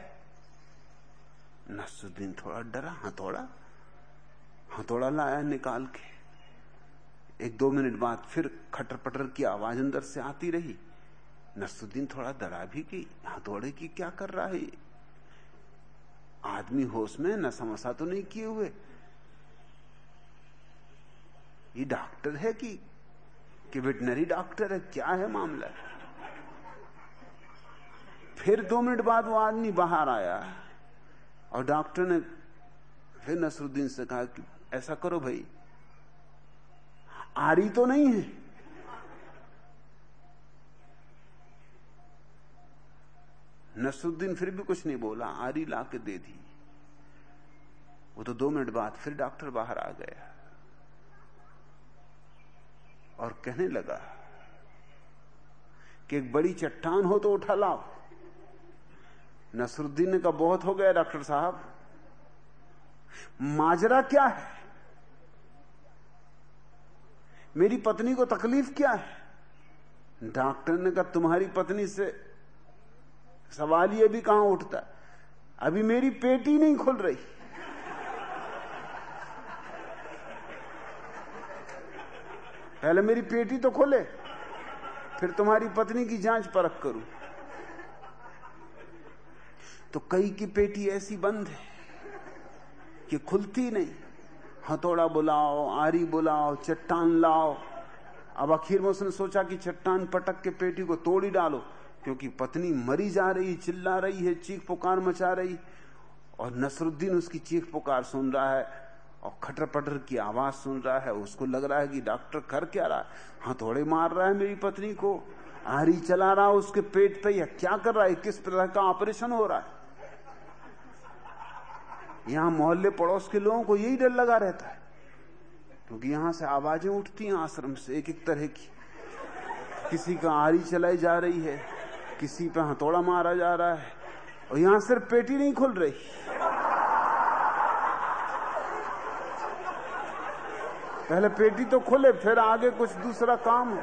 नसरुद्दीन थोड़ा डरा, हथौड़ा हथौड़ा लाया निकाल के। एक दो मिनट बाद फिर खटर पटर की आवाज़ अंदर से आती रही। नसरुद्दीन थोड़ा डरा भी कि हथौड़े की क्या कर रहा है? आदमी होश में, न समसा तो नहीं किए हुए? ये डॉक्टर है कि कि वेटनरी डॉक्टर है? क्या है मामला? फिर दो मिनट बाद वो आदमी बाहर आया और डॉक्टर ने फिर नसरुद्दीन से कहा कि, ऐसा करो भाई आरी तो नहीं है। नसरुद्दीन फिर भी कुछ नहीं बोला, आरी ला के दे दी। वो तो दो मिनट बाद फिर डॉक्टर बाहर आ गया और कहने लगा कि एक बड़ी चट्टान हो तो उठा लाओ। नसरुद्दीन ने बहुत हो गया डॉक्टर साहब। माजरा क्या है? मेरी पत्नी को तकलीफ़ क्या है? डॉक्टर ने कहा, तुम्हारी पत्नी से सवाल ये भी कहाँ उठता अभी मेरी पेटी नहीं खुल रही। पहले मेरी पेटी तो खोले, फिर तुम्हारी पत्नी की जाँच परख करूँ। तो कई की पेटी ऐसी बंद है कि खुलती नहीं। हथौड़ा बुलाओ, आरी बुलाओ, चट्टान लाओ। अब आखिर में उसने सोचा कि चट्टान पटक के पेटी को तोड़ ही डालो, क्योंकि पत्नी मरी जा रही, चिल्ला रही है, चीख पुकार मचा रही। और नसरुद्दीन उसकी चीख पुकार सुन रहा है और खटर पटर की आवाज़ सुन रहा है। उसको लग रहा है कि डॉक्टर कर क्या रहा है। हथौड़े मार रहा है मेरी पत्नी को। आरी चला रहा है उसके पेट पे। या क्या कर रहा है? किस तरह का ऑपरेशन हो रहा है? यहाँ मोहल्ले पड़ोस के लोगों को यही डर लगा रहता है। क्योंकि यहाँ से आवाज़ें उठती हैं आश्रम से एक एक तरह की। किसी का आरी चलाई जा रही है, किसी पे हथौड़ा मारा जा रहा है, और यहाँ सिर्फ़ पेटी नहीं खुल रही। पहले पेटी तो खुले, फिर आगे कुछ दूसरा काम हो।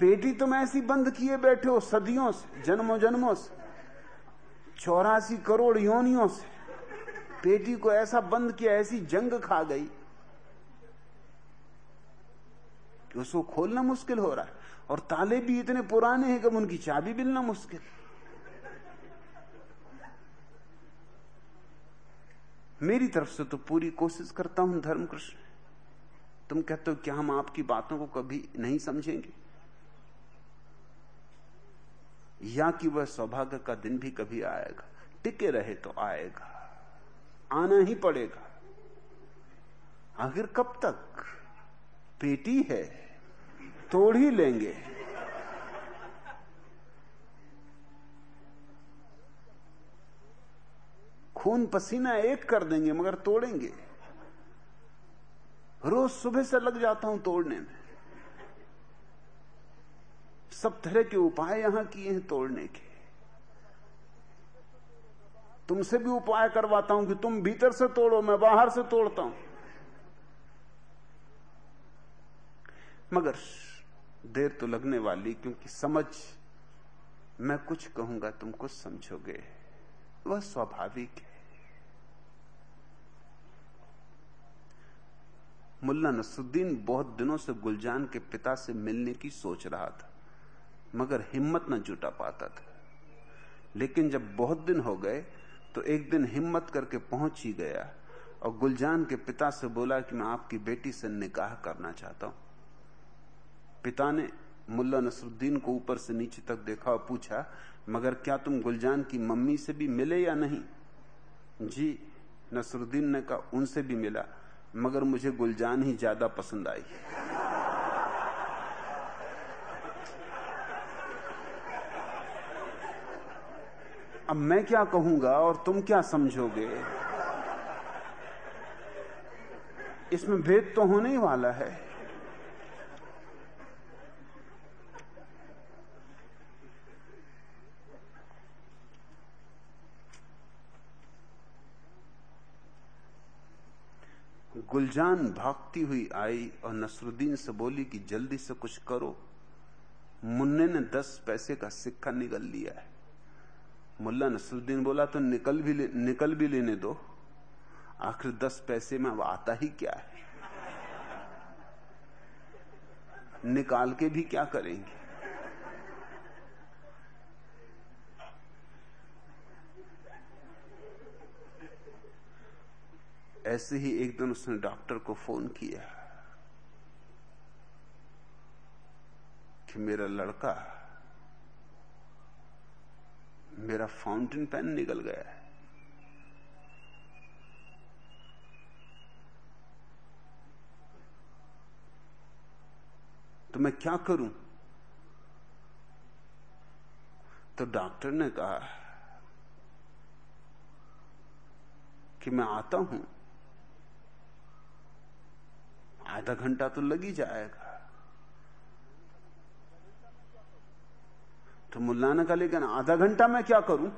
पेटी तुम ऐसी बंद किए बैठे हो सदियों से जन्मों जन्मों से। चौरासी करोड़ योनियों से पेटी को ऐसा बंद किया, ऐसी जंग खा गई कि उसको खोलना मुश्किल हो रहा है। और ताले भी इतने पुराने हैं कि उनकी चाबी मिलना मुश्किल। मेरी तरफ़ से तो पूरी कोशिश करता हूँ धर्म कृष्ण तुम कहते हो कि हम आपकी बातों को कभी नहीं समझेंगे। या कि वह सौभाग्य का दिन भी कभी आएगा। टिके रहे तो आएगा। आना ही पड़ेगा। आखिर कब तक? पेटी है, तोड़ ही लेंगे। खून पसीना एक कर देंगे, मगर तोड़ेंगे। रोज सुबह से लग जाता हूँ तोड़ने में। सब तरह के उपाय यहाँ किए हैं तोड़ने के। तुमसे भी उपाय करवाता हूँ कि तुम भीतर से तोड़ो, मैं बाहर से तोड़ता हूँ। मगर देर तो लगने वाली, क्योंकि समझ, मैं कुछ कहूँगा तुम कुछ समझोगे। वह स्वाभाविक है। मुल्ला नसुद्दीन बहुत दिनों से गुलजान के पिता से मिलने की सोच रहा था। मगर हिम्मत न जुटा पाता था। लेकिन जब बहुत दिन हो गए तो एक दिन हिम्मत करके पहुँच ही गया और गुलजान के पिता से बोला कि मैं आपकी बेटी से निकाह करना चाहता हूँ। पिता ने मुल्ला नसरुद्दीन को ऊपर से नीचे तक देखा और पूछा, मगर क्या तुम गुलजान की मम्मी से भी मिले या नहीं? जी, नसरुद्दीन ने कहा, उनसे भी मिला, मगर मुझे गुलजान ही ज़्यादा पसंद आई। अब मैं क्या कहूँगा और तुम क्या समझोगे? इसमें भेद तो होने ही वाला है। गुलजान भागती हुई आई और नसरुद्दीन से बोली कि जल्दी से कुछ करो। मुन्ने ने दस पैसे का सिक्का निकल लिया है। मुल्ला नसरुद्दीन बोला तो निकल भी ले, निकल भी लेने दो। आखिर दस पैसे में अब आता ही क्या है? निकाल के भी क्या करेंगे? ऐसे ही एक दिन उसने डॉक्टर को फ़ोन किया कि मेरा लड़का मेरा फाउंटेन पेन निकल गया है। तो मैं क्या करूँ? तो डॉक्टर ने कहा कि मैं आता हूँ। आधा घंटा तो लग ही जाएगा। तो मुल्ला ने कहा, लेकिन आधा घंटा मैं क्या करूँ?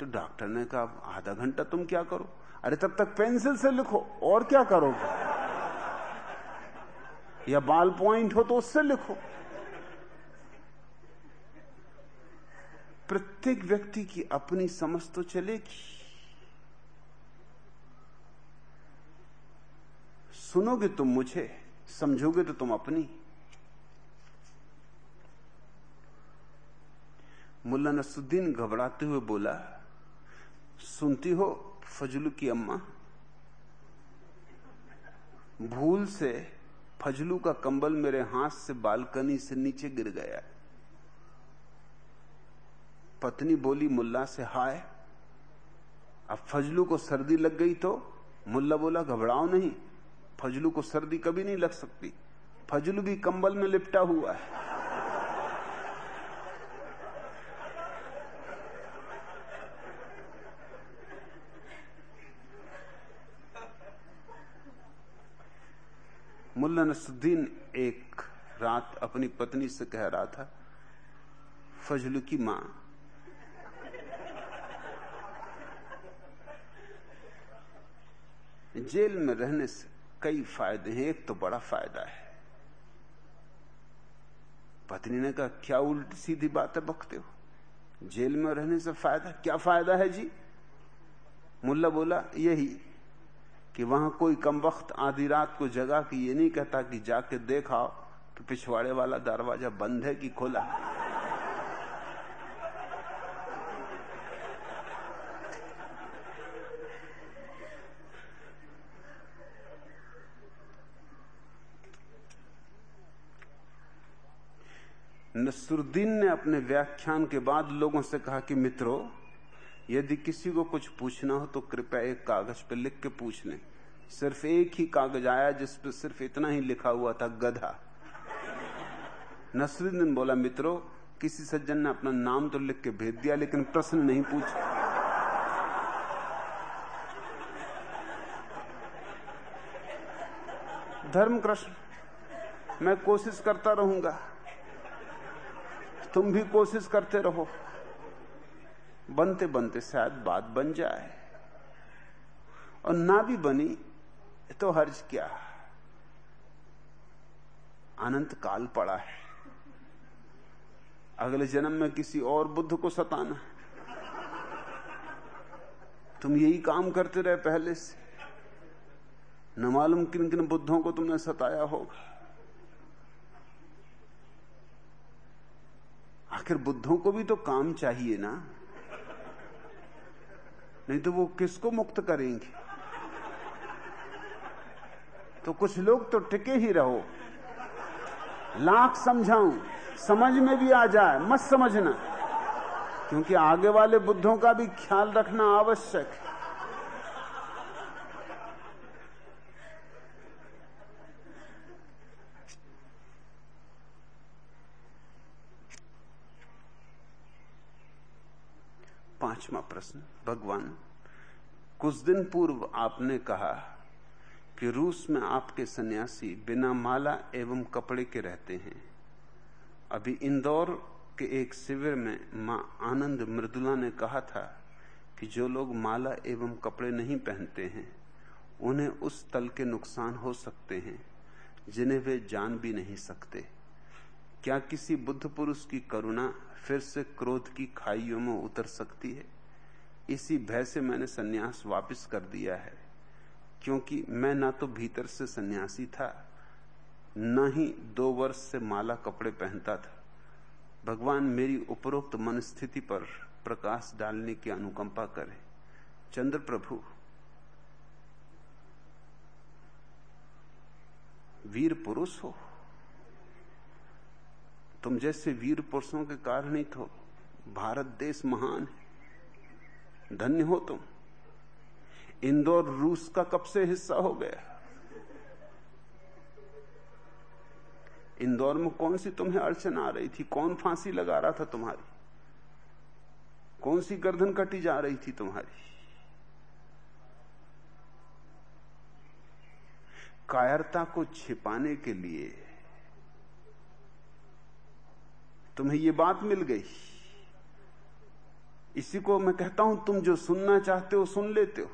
तो डॉक्टर ने कहा, आधा घंटा तुम क्या करो? अरे तब तक पेंसिल से लिखो, और क्या करोगे? या बाल पॉइंट हो तो उससे लिखो। प्रत्येक व्यक्ति की अपनी समझ तो चलेगी। सुनोगे तुम मुझे, समझोगे तो तुम अपनी। मुल्ला नसुद्दीन घबराते हुए बोला, सुनती हो, फजलू की अम्मा? भूल से फजलू का कंबल मेरे हाथ से बालकनी से नीचे गिर गया। पत्नी बोली, मुल्ला से हाय, अब फजलू को सर्दी लग गई तो? मुल्ला बोला, घबराओ नहीं, फजलू को सर्दी कभी नहीं लग सकती। फजलू भी कंबल में लिपटा हुआ है। मुल्ला नसुद्दीन एक रात अपनी पत्नी से कह रहा था, फजलू की माँ। जेल में रहने से कई फ़ायदे हैं, एक तो बड़ा फ़ायदा है। पत्नी ने कहा, क्या उल्टी सीधी बातें बकते हो? जेल में रहने से फ़ायदा, क्या फ़ायदा है जी? मुल्ला बोला, यही कि वहाँ कोई कम वक्त आधी रात को जगा कि ये नहीं कहता कि जाके देखा कि पिछवाड़े वाला दरवाज़ा बंद है कि खोला। नसरुद्दीन ने अपने व्याख्यान के बाद लोगों से कहा कि मित्रों यदि किसी को कुछ पूछना हो तो कृपया एक कागज़ पर लिख के पूछ लें। सिर्फ़ एक ही कागज़ आया जिस पर सिर्फ़ इतना ही लिखा हुआ था, गधा। नसरुद्दीन बोला, मित्रों, किसी सज्जन ने अपना नाम तो लिख के भेज दिया, लेकिन प्रश्न नहीं पूछा। धर्म कृष्ण मैं कोशिश करता रहूँगा। तुम भी कोशिश करते रहो। बनते बनते शायद बात बन जाए। और ना भी बनी तो हर्ज क्या? अनंत काल पड़ा है। अगले जन्म में किसी और बुद्ध को सताना। तुम यही काम करते रहे पहले से। न मालूम किन किन बुद्धों को तुमने सताया होगा। आखिर बुद्धों को भी तो काम चाहिए ना। नहीं तो वो किसको मुक्त करेंगे? तो कुछ लोग तो टिके ही रहो। लाख समझाऊं, समझ में भी आ जाए, मत समझना। क्योंकि आगे वाले बुद्धों का भी ख्याल रखना आवश्यक है। पांचवा प्रश्न, भगवान, कुछ दिन पूर्व आपने कहा कि रूस में आपके सन्यासी बिना माला एवं कपड़े के रहते हैं। अभी इंदौर के एक शिविर में माँ आनंद मृदुला ने कहा था कि जो लोग माला एवं कपड़े नहीं पहनते हैं, उन्हें उस तल के नुकसान हो सकते हैं, जिन्हें वे जान भी नहीं सकते। क्या किसी बुद्ध पुरुष की करुणा फिर से क्रोध की खाइयों में उतर सकती है? इसी भय से मैंने सन्यास वापस कर दिया है, क्योंकि मैं ना तो भीतर से सन्यासी था, न ही दो वर्ष से माला कपड़े पहनता था। भगवान मेरी उपरोक्त मन स्थिति पर प्रकाश डालने की अनुकंपा करे। चंद्र प्रभु, वीर पुरुष हो। तुम जैसे वीर पुरुषों के कारण ही। तो भारत देश महान है। धन्य हो तुम। इंदौर, रूस का कब से हिस्सा हो गया? इंदौर में कौन सी तुम्हें अड़चन आ रही थी? कौन फांसी लगा रहा था तुम्हारी? कौन सी गर्दन कटी जा रही थी तुम्हारी? कायरता को छिपाने के लिए तुम्हें यह बात मिल गई। इसी को मैं कहता हूँ, तुम जो सुनना चाहते हो, सुन लेते हो।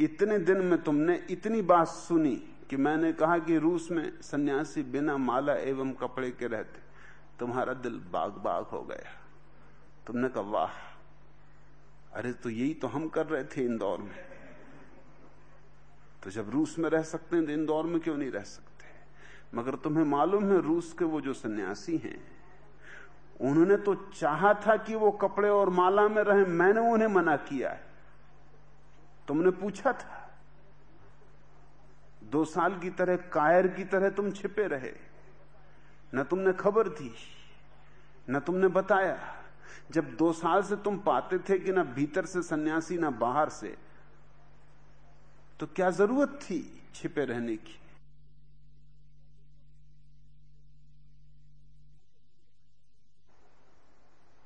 इतने दिन में तुमने इतनी बात सुनी कि मैंने कहा कि रूस में सन्यासी बिना माला एवं कपड़े के रहते, तुम्हारा दिल बाग बाग हो गया। तुमने कहा, वाह, अरे तो यही तो हम कर रहे थे इंदौर में। तो जब रूस में रह सकते हैं तो इंदौर में क्यों नहीं रह सकते? मगर तुम्हें मालूम है, रूस के वो जो सन्यासी हैं उन्होंने तो चाहा था कि वो कपड़े और माला में रहे, मैंने उन्हें मना किया है। तुमने पूछा था, दो साल की तरह कायर की तरह तुम छिपे रहे। न तुमने खबर दी, न तुमने बताया। जब दो साल से तुम पाते थे कि ना भीतर से सन्यासी, ना बाहर से तो क्या ज़रूरत थी छिपे रहने की?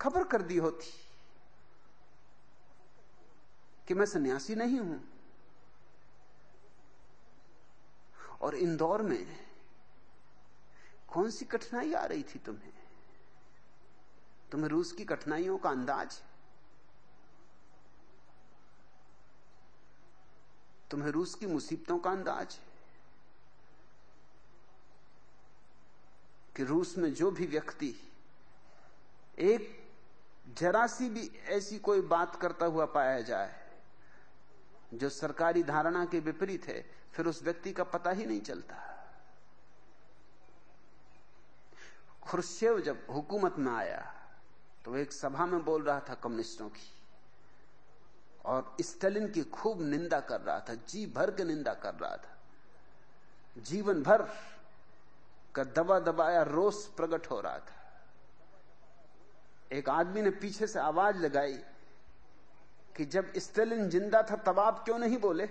खबर कर दी होती कि मैं सन्यासी नहीं हूँ। और इंदौर में कौन सी कठिनाई आ रही थी तुम्हें? तुम्हें रूस की कठिनाइयों का अंदाज? तुम्हें रूस की मुसीबतों का अंदाज? कि रूस में जो भी व्यक्ति एक जरा सी भी ऐसी कोई बात करता हुआ पाया जाए, जो सरकारी धारणा के विपरीत है, फिर उस व्यक्ति का पता ही नहीं चलता। खुर्शेव जब हुकूमत में आया तो एक सभा में बोल रहा था कम्युनिस्टों की, और स्टेलिन की खूब निंदा कर रहा था, जी भर के निंदा कर रहा था। जीवन भर का दबा दबाया रोष प्रकट हो रहा था। एक आदमी ने पीछे से आवाज़ लगाई कि जब स्टेलिन ज़िंदा था, तब आप क्यों नहीं बोले?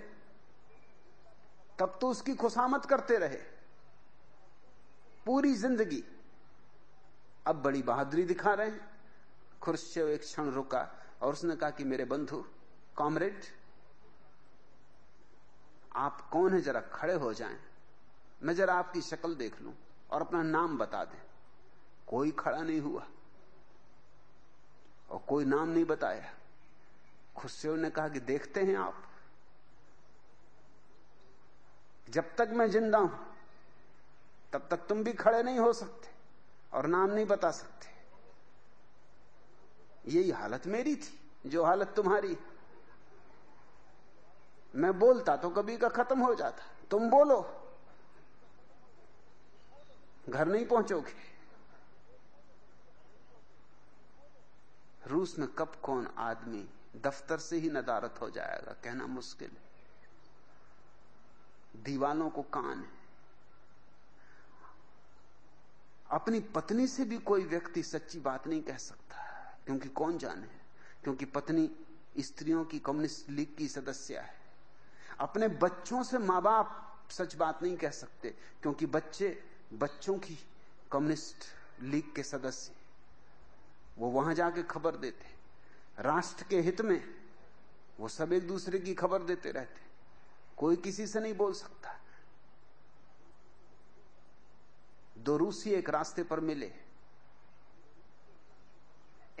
तब तो उसकी खुशामत करते रहे। पूरी ज़िंदगी। अब बड़ी बहादुरी दिखा रहे हैं। खुर्शेव एक क्षण रुका और उसने कहा कि मेरे बंधु, कॉमरेड, आप कौन है? जरा खड़े हो जाएँ। मैं जरा आपकी शक्ल देख लूँ और अपना नाम बता दें। कोई खड़ा नहीं हुआ। और कोई नाम नहीं बताया। खुशियों ने कहा कि देखते हैं आप। जब तक मैं ज़िंदा हूँ, तब तक तुम भी खड़े नहीं हो सकते और नाम नहीं बता सकते। यही हालत मेरी थी, जो हालत तुम्हारी। मैं बोलता तो कभी का खत्म हो जाता। तुम बोलो। घर नहीं पहुंचोगे। रूस में कब कौन आदमी दफ्तर से ही नदारत हो जाएगा? कहना मुश्किल है। को कान है। अपनी पत्नी से भी कोई व्यक्ति सच्ची बात नहीं कह सकता क्योंकि कौन जाने? क्योंकि पत्नी स्त्रियों की कम्युनिस्ट लीग की सदस्य है। अपने बच्चों से माँ बाप सच बात नहीं कह सकते, क्योंकि बच्चे बच्चों की कम्युनिस्ट लीग के सदस्य वो वहाँ जाके खबर देते राष्ट्र के हित में वो सब एक दूसरे की खबर देते रहते कोई किसी से नहीं बोल सकता। दो रूसी एक रास्ते पर मिले।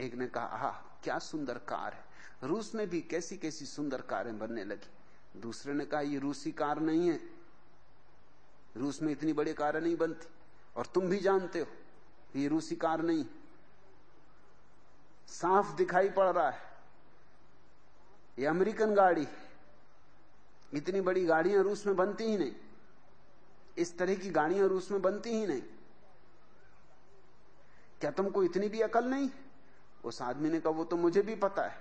एक ने कहा हा क्या सुंदर कार है। रूस में भी कैसी कैसी सुंदर कारें बनने लगी। दूसरे ने कहा, ये रूसी कार नहीं है। रूस में इतनी बड़ी कारें नहीं बनती। और तुम भी जानते हो, ये रूसी कार नहीं है। साफ़ दिखाई पड़ रहा है। ये अमेरिकन गाड़ी इतनी बड़ी गाड़ियाँ रूस में बनती ही नहीं। इस तरह की गाड़ियाँ रूस में बनती ही नहीं। क्या तुमको इतनी भी अकल नहीं? उस आदमी ने कहा, वो तो मुझे भी पता है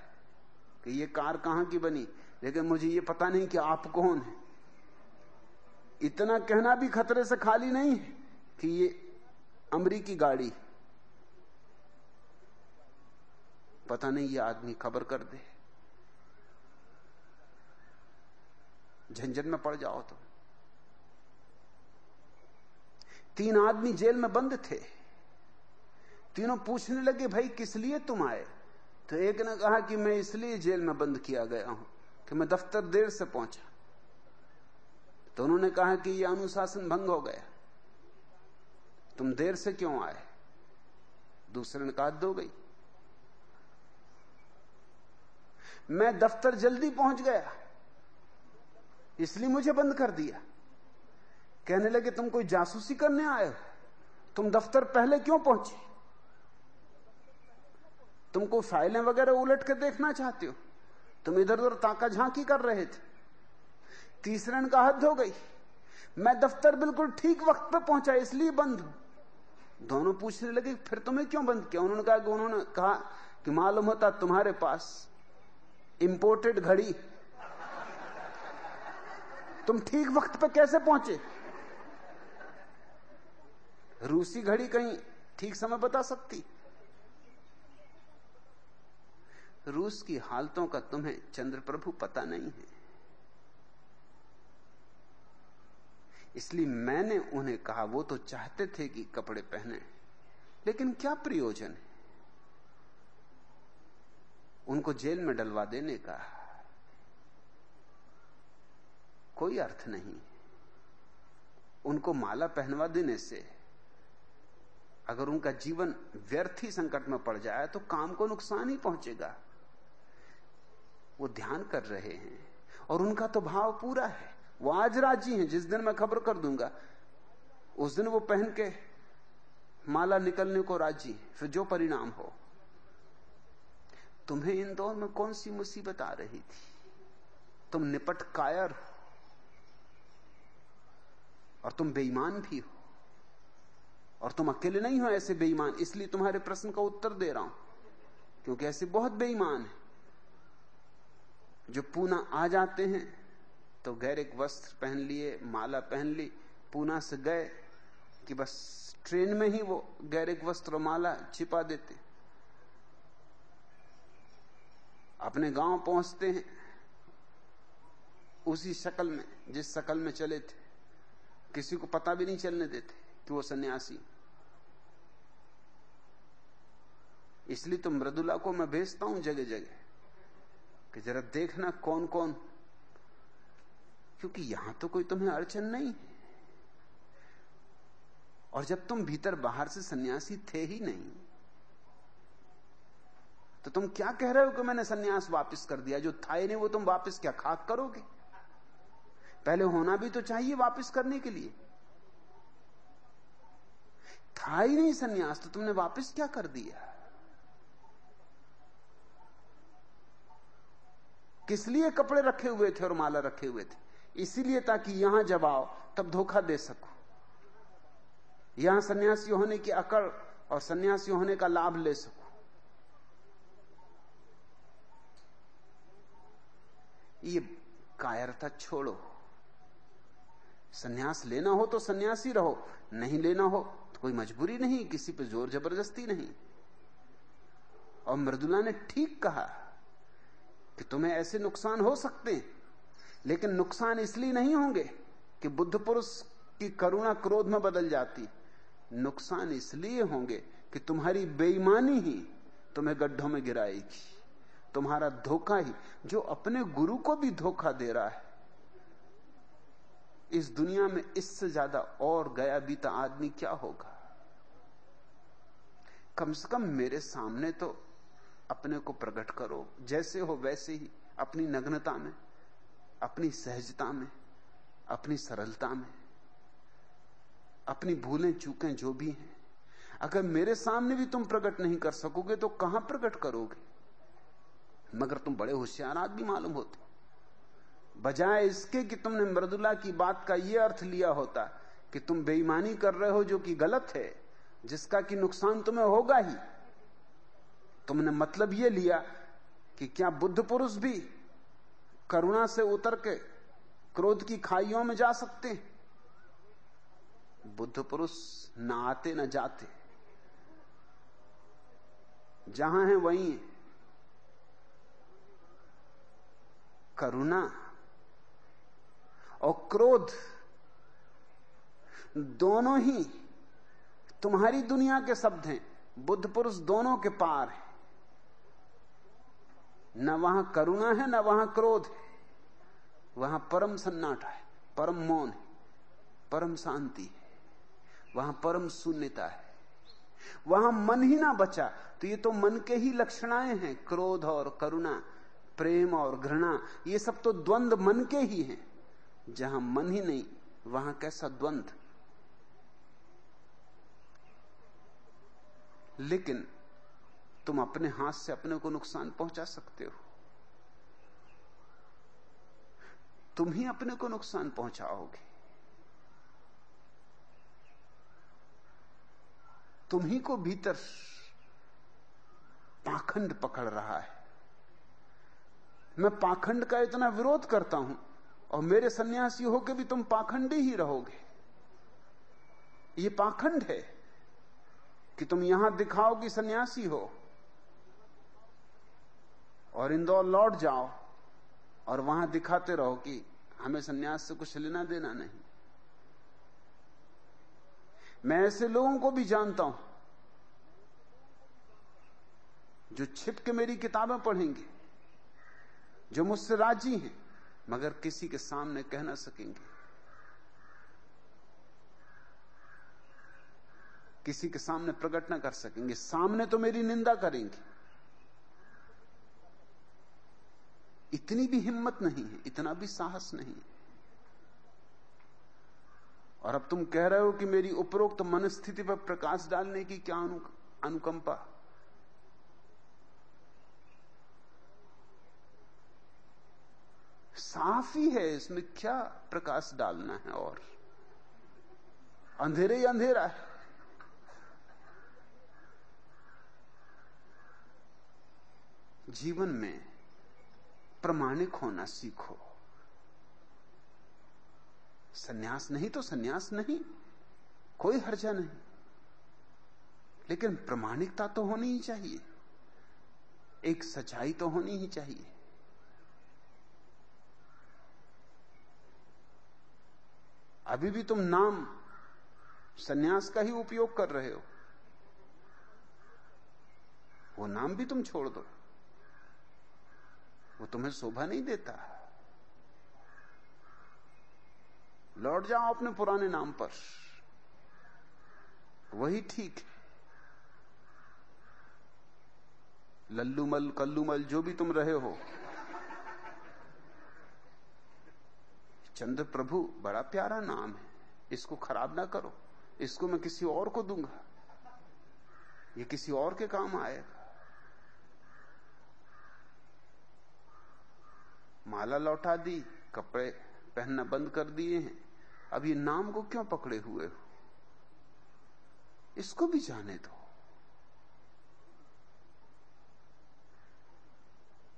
कि ये कार कहाँ की बनी, लेकिन मुझे ये पता नहीं कि आप कौन है। इतना कहना भी खतरे से खाली नहीं है कि ये अमरीकी गाड़ी पता नहीं ये आदमी खबर कर दे। झंझट में पड़ जाओ तो तीन आदमी जेल में बंद थे। तीनों पूछने लगे, भाई, किस लिए तुम आए? तो एक ने कहा कि, मैं इसलिए जेल में बंद किया गया हूँ कि मैं दफ्तर देर से पहुँचा। तो उन्होंने कहा कि यह अनुशासन भंग हो गया। तुम देर से क्यों आए? दूसरे ने कहा, दो गई। मैं दफ्तर जल्दी पहुँच गया। इसलिए मुझे बंद कर दिया। कहने लगे, तुम कोई जासूसी करने आए हो? तुम दफ्तर पहले क्यों पहुँचे? तुमको फाइलें वगैरह उलट कर देखना चाहते हो? तुम इधर उधर ताका झांकी कर रहे थे। तीसरे ने का हद हो गई। मैं दफ्तर बिल्कुल ठीक वक्त पे पहुँचा, इसलिए बंद हूँ। दोनों पूछने लगे, फिर तुम्हें क्यों बंद किया? उन्होंने कहा कि उन्होंने कहा कि मालूम होता तुम्हारे पास इंपोर्टेड घड़ी। तुम ठीक वक्त पर कैसे पहुँचे? रूसी घड़ी कहीं ठीक समय बता सकती? रूस की हालतों का तुम्हें चंद्र प्रभु पता नहीं है। इसलिए मैंने उन्हें कहा, वो तो चाहते थे कि कपड़े पहने, लेकिन क्या प्रयोजन है? उनको जेल में डलवा देने का कोई अर्थ नहीं। उनको माला पहनवा देने से अगर उनका जीवन व्यर्थ ही संकट में पड़ जाए तो काम को नुकसान ही पहुंचेगा। वो ध्यान कर रहे हैं और उनका तो भाव पूरा है। वो आज राज़ी हैं, जिस दिन मैं खबर कर दूँगा। उस दिन वो पहन के माला निकलने को राज़ी फिर जो परिणाम हो। तुम्हें इन दौर में कौन सी मुसीबत आ रही थी? तुम निपट कायर हो और तुम बेईमान भी हो। और तुम अकेले नहीं हो ऐसे बेईमान, इसलिए तुम्हारे प्रश्न का उत्तर दे रहा हूँ। क्योंकि ऐसे बहुत बेईमान है। जो पूना आ जाते हैं तो गैरिक वस्त्र पहन लिए, माला पहन ली, पूना से गए कि बस ट्रेन में ही वो गैरिक वस्त्र माला छिपा देते। अपने गाँव पहुँचते हैं। उसी शक्ल में, जिस शक्ल में चले थे, किसी को पता भी नहीं चलने देते कि वो सन्यासी। इसलिए तो मृदुला को मैं भेजता हूँ जगह जगह कि जरा देखना कौन कौन क्योंकि यहाँ तो कोई तुम्हें अड़चन नहीं। और जब तुम भीतर बाहर से सन्यासी थे ही नहीं तो तुम क्या कह रहे हो कि मैंने सन्यास वापस कर दिया? जो था ही नहीं, वो तुम वापस क्या खाक करोगे? पहले होना भी तो चाहिए वापस करने के लिए। था ही नहीं सन्यास तो तुमने वापस क्या कर दिया? किस लिए कपड़े रखे हुए थे और माला रखे हुए थे? इसीलिए ताकि यहाँ जब आओ, तब धोखा दे सको। यहाँ सन्यासी होने की अकड़ और सन्यासी होने का लाभ ले सको। ये कायरता छोड़ो। सन्यास लेना हो तो सन्यासी रहो, नहीं लेना हो तो कोई मजबूरी नहीं, किसी पे ज़ोर ज़बरदस्ती नहीं। और मृदुला ने ठीक कहा कि तुम्हें ऐसे नुकसान हो सकते हैं, लेकिन नुकसान इसलिए नहीं होंगे कि बुद्ध पुरुष की करुणा क्रोध में बदल जाती। नुकसान इसलिए होंगे कि तुम्हारी बेईमानी ही तुम्हें गड्ढों में गिराएगी। तुम्हारा धोखा ही, जो अपने गुरु को भी धोखा दे रहा है। इस दुनिया में इससे ज़्यादा और गया बीता आदमी क्या होगा? कम से कम मेरे सामने तो अपने को प्रकट करो। जैसे हो वैसे ही, अपनी नग्नता में, अपनी सहजता में, अपनी सरलता में, अपनी भूलें चूकें जो भी हैं। अगर मेरे सामने भी तुम प्रकट नहीं कर सकोगे तो कहाँ प्रकट करोगे? मगर तुम बड़े होशियार आदमी मालूम होते। बजाय इसके कि तुमने मृदुला की बात का यह अर्थ लिया होता कि तुम बेईमानी कर रहे हो जो कि गलत है, जिसका कि नुकसान तुम्हें होगा ही। तुमने मतलब यह लिया कि क्या बुद्ध पुरुष भी करुणा से उतर के क्रोध की खाइयों में जा सकते बुद्ध पुरुष ना आते न जाते। जहाँ है वहीं है करुणा और क्रोध दोनों ही तुम्हारी दुनिया के शब्द हैं। बुद्ध पुरुष दोनों के पार है। न वहाँ करुणा है, न वहाँ क्रोध है। वहाँ परम सन्नाटा है, परम मौन है, परम शांति है। वहाँ परम शून्यता है। वहाँ मन ही ना बचा तो ये तो मन के ही लक्षणाएँ हैं, क्रोध और करुणा। प्रेम और घृणा, ये सब तो द्वंद मन के ही हैं। जहाँ मन ही नहीं, वहाँ कैसा द्वंद? लेकिन तुम अपने हाथ से अपने को नुकसान पहुँचा सकते हो। तुम ही अपने को नुकसान पहुंचाओगे। तुम ही को भीतर पाखंड पकड़ रहा है। मैं पाखंड का इतना विरोध करता हूँ, और मेरे सन्यासी होकर भी तुम पाखंडी ही रहोगे। ये पाखंड है कि तुम यहाँ दिखाओ कि सन्यासी हो, और इंदौर लौट जाओ, और वहाँ दिखाते रहो कि हमें सन्यास से कुछ लेना देना नहीं। मैं ऐसे लोगों को भी जानता हूँ, जो छिप के मेरी किताबें पढ़ेंगे जो मुझसे राज़ी हैं, मगर किसी के सामने कह ना सकेंगे। किसी के सामने प्रकट ना कर सकेंगे। सामने तो मेरी निंदा करेंगे। इतनी भी हिम्मत नहीं है, इतना भी साहस नहीं है। और अब तुम कह रहे हो कि मेरी उपरोक्त मनस्थिति पर प्रकाश डालने की क्या अनुकंपा? साफ़ ही है, इसमें क्या प्रकाश डालना है और? अंधेरे ही अंधेरा है। जीवन में प्रमाणिक होना सीखो। सन्यास नहीं तो सन्यास नहीं, कोई हर्जा नहीं। लेकिन प्रमाणिकता तो होनी ही चाहिए, एक सच्चाई तो होनी ही चाहिए। अभी भी तुम नाम सन्यास का ही उपयोग कर रहे हो। वो नाम भी तुम छोड़ दो। वो तुम्हें शोभा नहीं देता। लौट जाओ अपने पुराने नाम पर। वही ठीक है। लल्लूमल, कल्लूमल, जो भी तुम रहे हो। चंद्र प्रभु, बड़ा प्यारा नाम है। इसको खराब ना करो। इसको मैं किसी और को दूँगा। ये किसी और के काम आएगा माला लौटा दी, कपड़े पहनना बंद कर दिए हैं। अब ये नाम को क्यों पकड़े हुए हो? इसको भी जाने दो।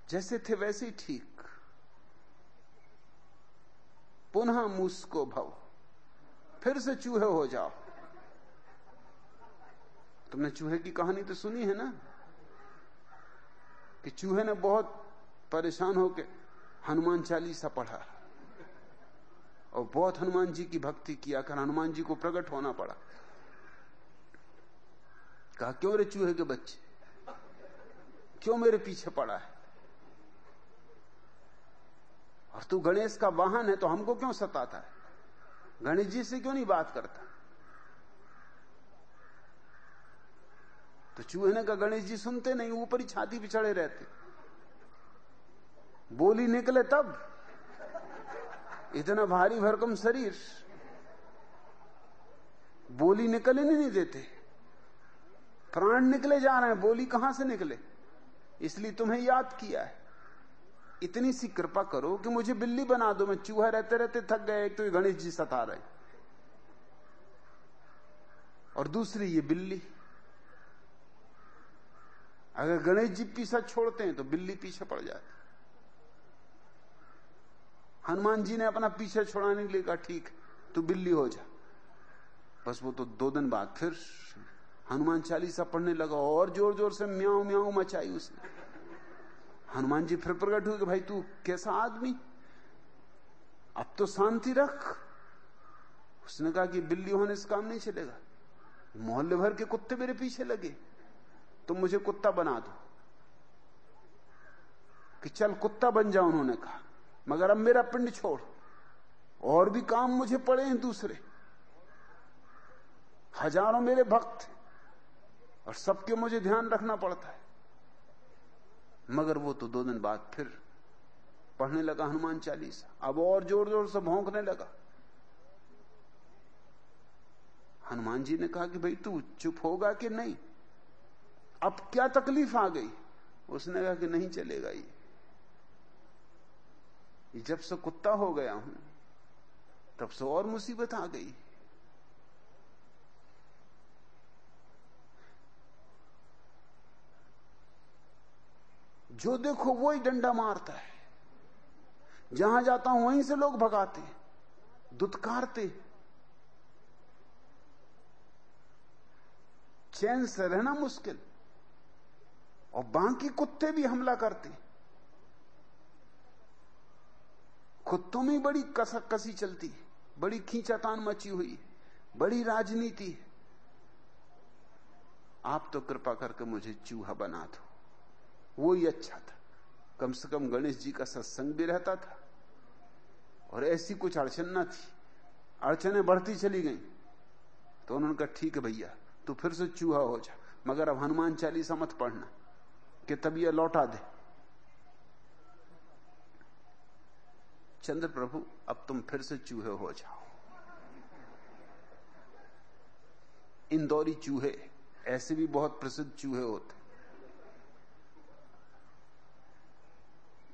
जैसे थे वैसे ही ठीक। पुनः मुस्को भव फिर से चूहे हो जाओ। तुमने चूहे की कहानी तो सुनी है ना? कि चूहे ने बहुत परेशान होकर हनुमान चालीसा पढ़ा। और बहुत हनुमान जी की भक्ति किया कर हनुमान जी को प्रकट होना पड़ा। कहा, क्यों रे चूहे के बच्चे? क्यों मेरे पीछे पड़ा है? और तू गणेश का वाहन है तो हमको क्यों सताता है? गणेश जी से क्यों नहीं बात करता? तो चूहे ने कहा गणेश जी सुनते नहीं, ऊपर ही छाती पे चढ़े रहते। बोली निकले तब। इतना भारी भरकम शरीर। बोली निकले नहीं देते। प्राण निकले जा रहे हैं, बोली कहाँ से निकले? इसलिए तुम्हें याद किया है। इतनी सी कृपा करो कि मुझे बिल्ली बना दो। मैं चूहा रहते रहते थक गए तो ये गणेश जी सता रहे। और दूसरी ये बिल्ली। अगर गणेश जी पीछा छोड़ते हैं तो बिल्ली पीछे पड़ जाती हनुमान जी ने अपना पीछे छोड़ाने के लिए कहा, ठीक, तू बिल्ली हो जा। बस वो तो दो दिन बाद फिर हनुमान चालीसा पढ़ने लगा और ज़ोर ज़ोर से म्याऊ म्याऊ मचाई उसने। हनुमान जी फिर प्रकट हुए कि भाई तू कैसा आदमी? अब तो शांति रख। उसने कहा कि बिल्ली होने से काम नहीं चलेगा। मोहल्ले भर के कुत्ते मेरे पीछे लगे। तो मुझे कुत्ता बना दो। कि चल, कुत्ता बन जाओ, उन्होंने कहा। मगर अब मेरा पिंड छोड़। और भी काम मुझे पड़े हैं दूसरे। हज़ारों मेरे भक्त और सबके मुझे ध्यान रखना पड़ता है। मगर वो तो दो दिन बाद फिर पढ़ने लगा हनुमान चालीसा। अब और ज़ोर ज़ोर से भौंकने लगा। हनुमान जी ने कहा कि भाई तू चुप होगा कि नहीं? अब क्या तकलीफ़ आ गई? उसने कहा कि नहीं चलेगा ये जब से कुत्ता हो गया हूँ, तब से और मुसीबत आ गई। जो देखो वो ही डंडा मारता है। जहाँ जाता हूँ, वहीं से लोग भगाते दुत्कारते चैन से रहना मुश्किल, और बाकी कुत्ते भी हमला करते कुत्तों में बड़ी कसक कसी चलती बड़ी खींचातान मची हुई बड़ी राजनीति आप तो कृपा करके मुझे चूहा बना दो। वो ही अच्छा था। कम से कम गणेश जी का सत्संग भी रहता था। और ऐसी कुछ अड़चन ना थी। अड़चने बढ़ती चली गई। तो उन्होंने कहा, ठीक है भैया, तू फिर से चूहा हो जा। मगर अब हनुमान चालीसा मत पढ़ना, कि तब यह लौटा दे। चंद्र प्रभु, अब तुम फिर से चूहे हो जाओ। इंदौरी चूहे, ऐसे भी बहुत प्रसिद्ध चूहे होते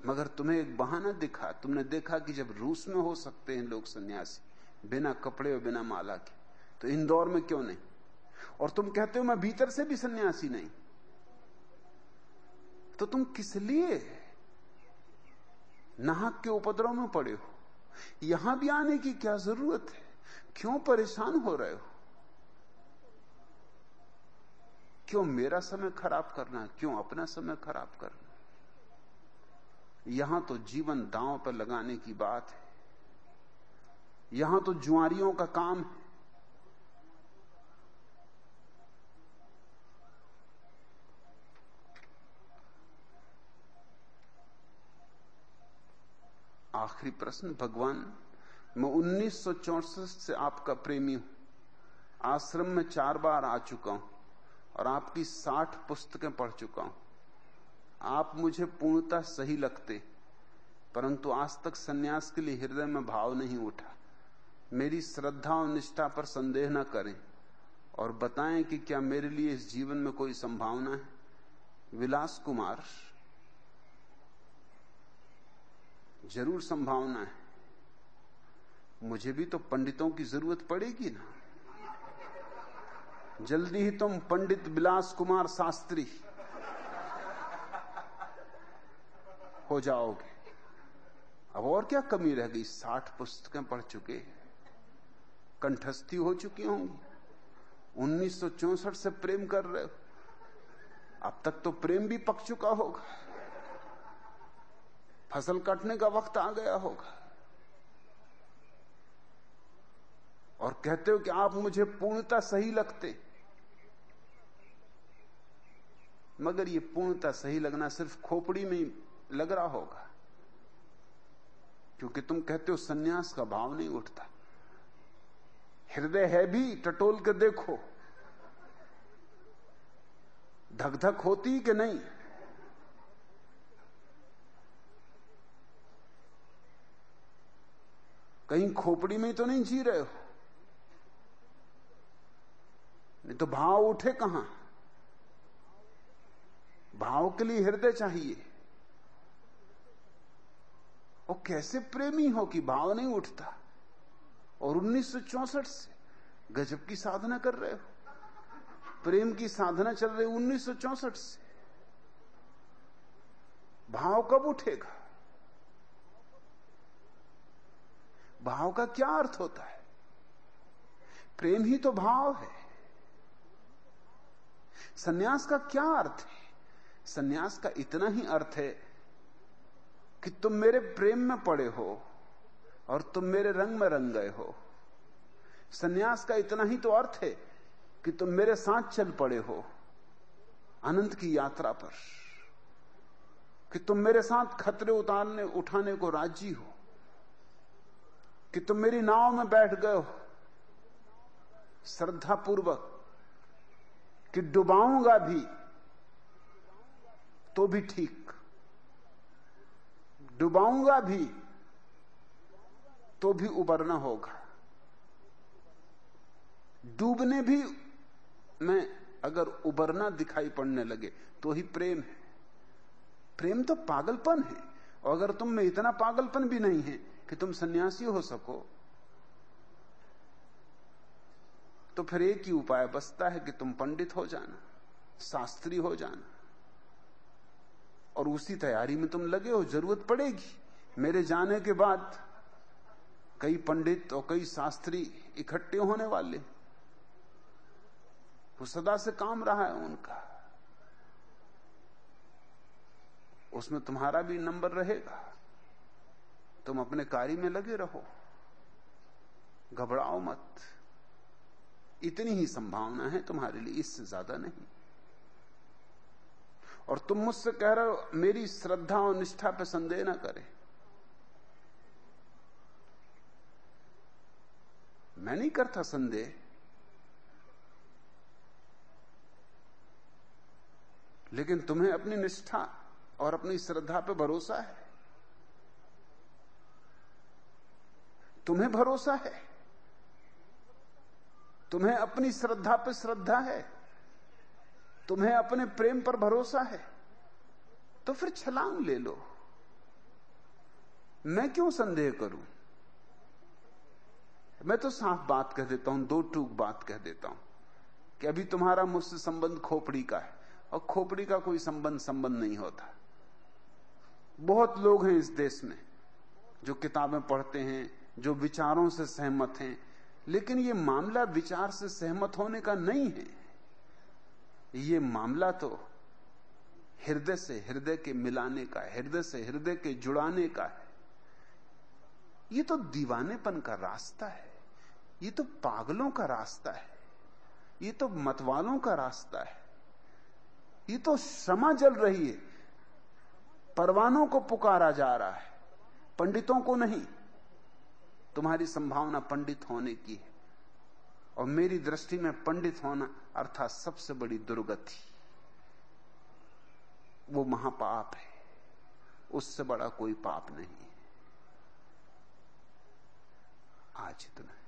मगर तुम्हें एक बहाना दिखा। तुमने देखा कि जब रूस में हो सकते हैं लोग सन्यासी, बिना कपड़े और बिना माला के तो इंदौर में क्यों नहीं? और तुम कहते हो मैं भीतर से भी सन्यासी नहीं। तो तुम किस लिए नाहक के उपद्रव में पड़े हो? यहाँ भी आने की क्या ज़रूरत है? क्यों परेशान हो रहे हो? क्यों मेरा समय खराब करना क्यों अपना समय खराब करना यहाँ तो जीवन दांव पर लगाने की बात है। यहाँ तो जुआरियों का काम है। आखिरी प्रश्न, भगवान, मैं उन्नीस से आपका प्रेमी हूँ। आश्रम में चार बार आ चुका हूँ और आपकी साठ पुस्तकें पढ़ चुका हूँ। आप मुझे पूर्णता सही लगते, परंतु आज तक सन्यास के लिए हृदय में भाव नहीं उठा। मेरी श्रद्धा और निष्ठा पर संदेह न करें और बताएँ कि क्या मेरे लिए इस जीवन में कोई संभावना है। विलास कुमार, ज़रूर संभावना है। मुझे भी तो पंडितों की ज़रूरत पड़ेगी ना। जल्दी ही तुम पंडित विलास कुमार शास्त्री। हो जाओगे। अब और क्या कमी रह गई? साठ पुस्तकें पढ़ चुके कंठस्थी हो चुकी होंगी। 1964 से प्रेम कर रहे हो। अब तक तो प्रेम भी पक चुका होगा। फ़सल कटने का वक्त आ गया होगा। और कहते हो कि आप मुझे पूर्णता सही लगते। मगर ये पूर्णता सही लगना सिर्फ़ खोपड़ी में लग रहा होगा। क्योंकि तुम कहते हो सन्यास का भाव नहीं उठता। हृदय है भी, टटोल के देखो। धक धक होती कि नहीं? कहीं खोपड़ी में तो नहीं जी रहे हो? नहीं तो भाव उठे कहाँ? भाव के लिए हृदय चाहिए। और कैसे प्रेमी हो कि भाव नहीं उठता? और 1964 से गजब की साधना कर रहे हो। प्रेम की साधना चल रही 1964 से। भाव कब उठेगा? भाव का क्या अर्थ होता है? प्रेम ही तो भाव है। सन्यास का क्या अर्थ है? सन्यास का इतना ही अर्थ है कि तुम मेरे प्रेम में पड़े हो और तुम मेरे रंग में रंग गए हो। सन्यास का इतना ही तो अर्थ है कि तुम मेरे साथ चल पड़े हो अनंत की यात्रा पर। कि तुम मेरे साथ खतरे उतारने, उठाने को राज़ी हो। कि तुम मेरी नाव में बैठ गए हो। श्रद्धा पूर्वक कि डुबाऊँगा भी तो भी ठीक। डुबाऊँगा भी तो भी उबरना होगा। डूबने भी में अगर उबरना दिखाई पड़ने लगे तो ही प्रेम है। प्रेम तो पागलपन है। और अगर तुम में इतना पागलपन भी नहीं है कि तुम सन्यासी हो सको तो फिर एक ही उपाय बचता है कि तुम पंडित हो जाना, शास्त्री हो जाना। और उसी तैयारी में तुम लगे हो, ज़रूरत पड़ेगी। मेरे जाने के बाद कई पंडित और कई शास्त्री इकट्ठे होने वाले। वो सदा से काम रहा है उनका। उसमें तुम्हारा भी नंबर रहेगा। तुम अपने कार्य में लगे रहो। घबराओ मत। इतनी ही संभावना है तुम्हारे लिए, इससे ज़्यादा नहीं। और तुम मुझसे कह रहे हो, मेरी श्रद्धा और निष्ठा पर संदेह ना करे। मैं नहीं करता संदेह। लेकिन तुम्हें अपनी निष्ठा और अपनी श्रद्धा पे भरोसा है। तुम्हें भरोसा है। तुम्हें अपनी श्रद्धा पे श्रद्धा है। तुम्हें अपने प्रेम पर भरोसा है तो फिर छलांग ले लो। मैं क्यों संदेह करूँ? मैं तो साफ़ बात कह देता हूँ, दो टूक बात कह देता हूँ कि अभी तुम्हारा मुझसे संबंध खोपड़ी का है, और खोपड़ी का कोई संबंध संबंध नहीं होता। बहुत लोग हैं इस देश में जो किताबें पढ़ते हैं, जो विचारों से सहमत हैं, लेकिन यह मामला विचार से सहमत होने का नहीं है। ये मामला तो हृदय से हृदय के मिलाने का हृदय से हृदय के जुड़ाने का है। ये तो दीवानेपन का रास्ता है, ये तो पागलों का रास्ता है, ये तो मतवालों का रास्ता है, ये तो क्षमा जल रही है। परवानों को पुकारा जा रहा है, पंडितों को नहीं, तुम्हारी संभावना पंडित होने की है, और मेरी दृष्टि में पंडित होना अर्थात सबसे बड़ी दुर्गति वो महापाप है। उससे बड़ा कोई पाप नहीं आज इतना।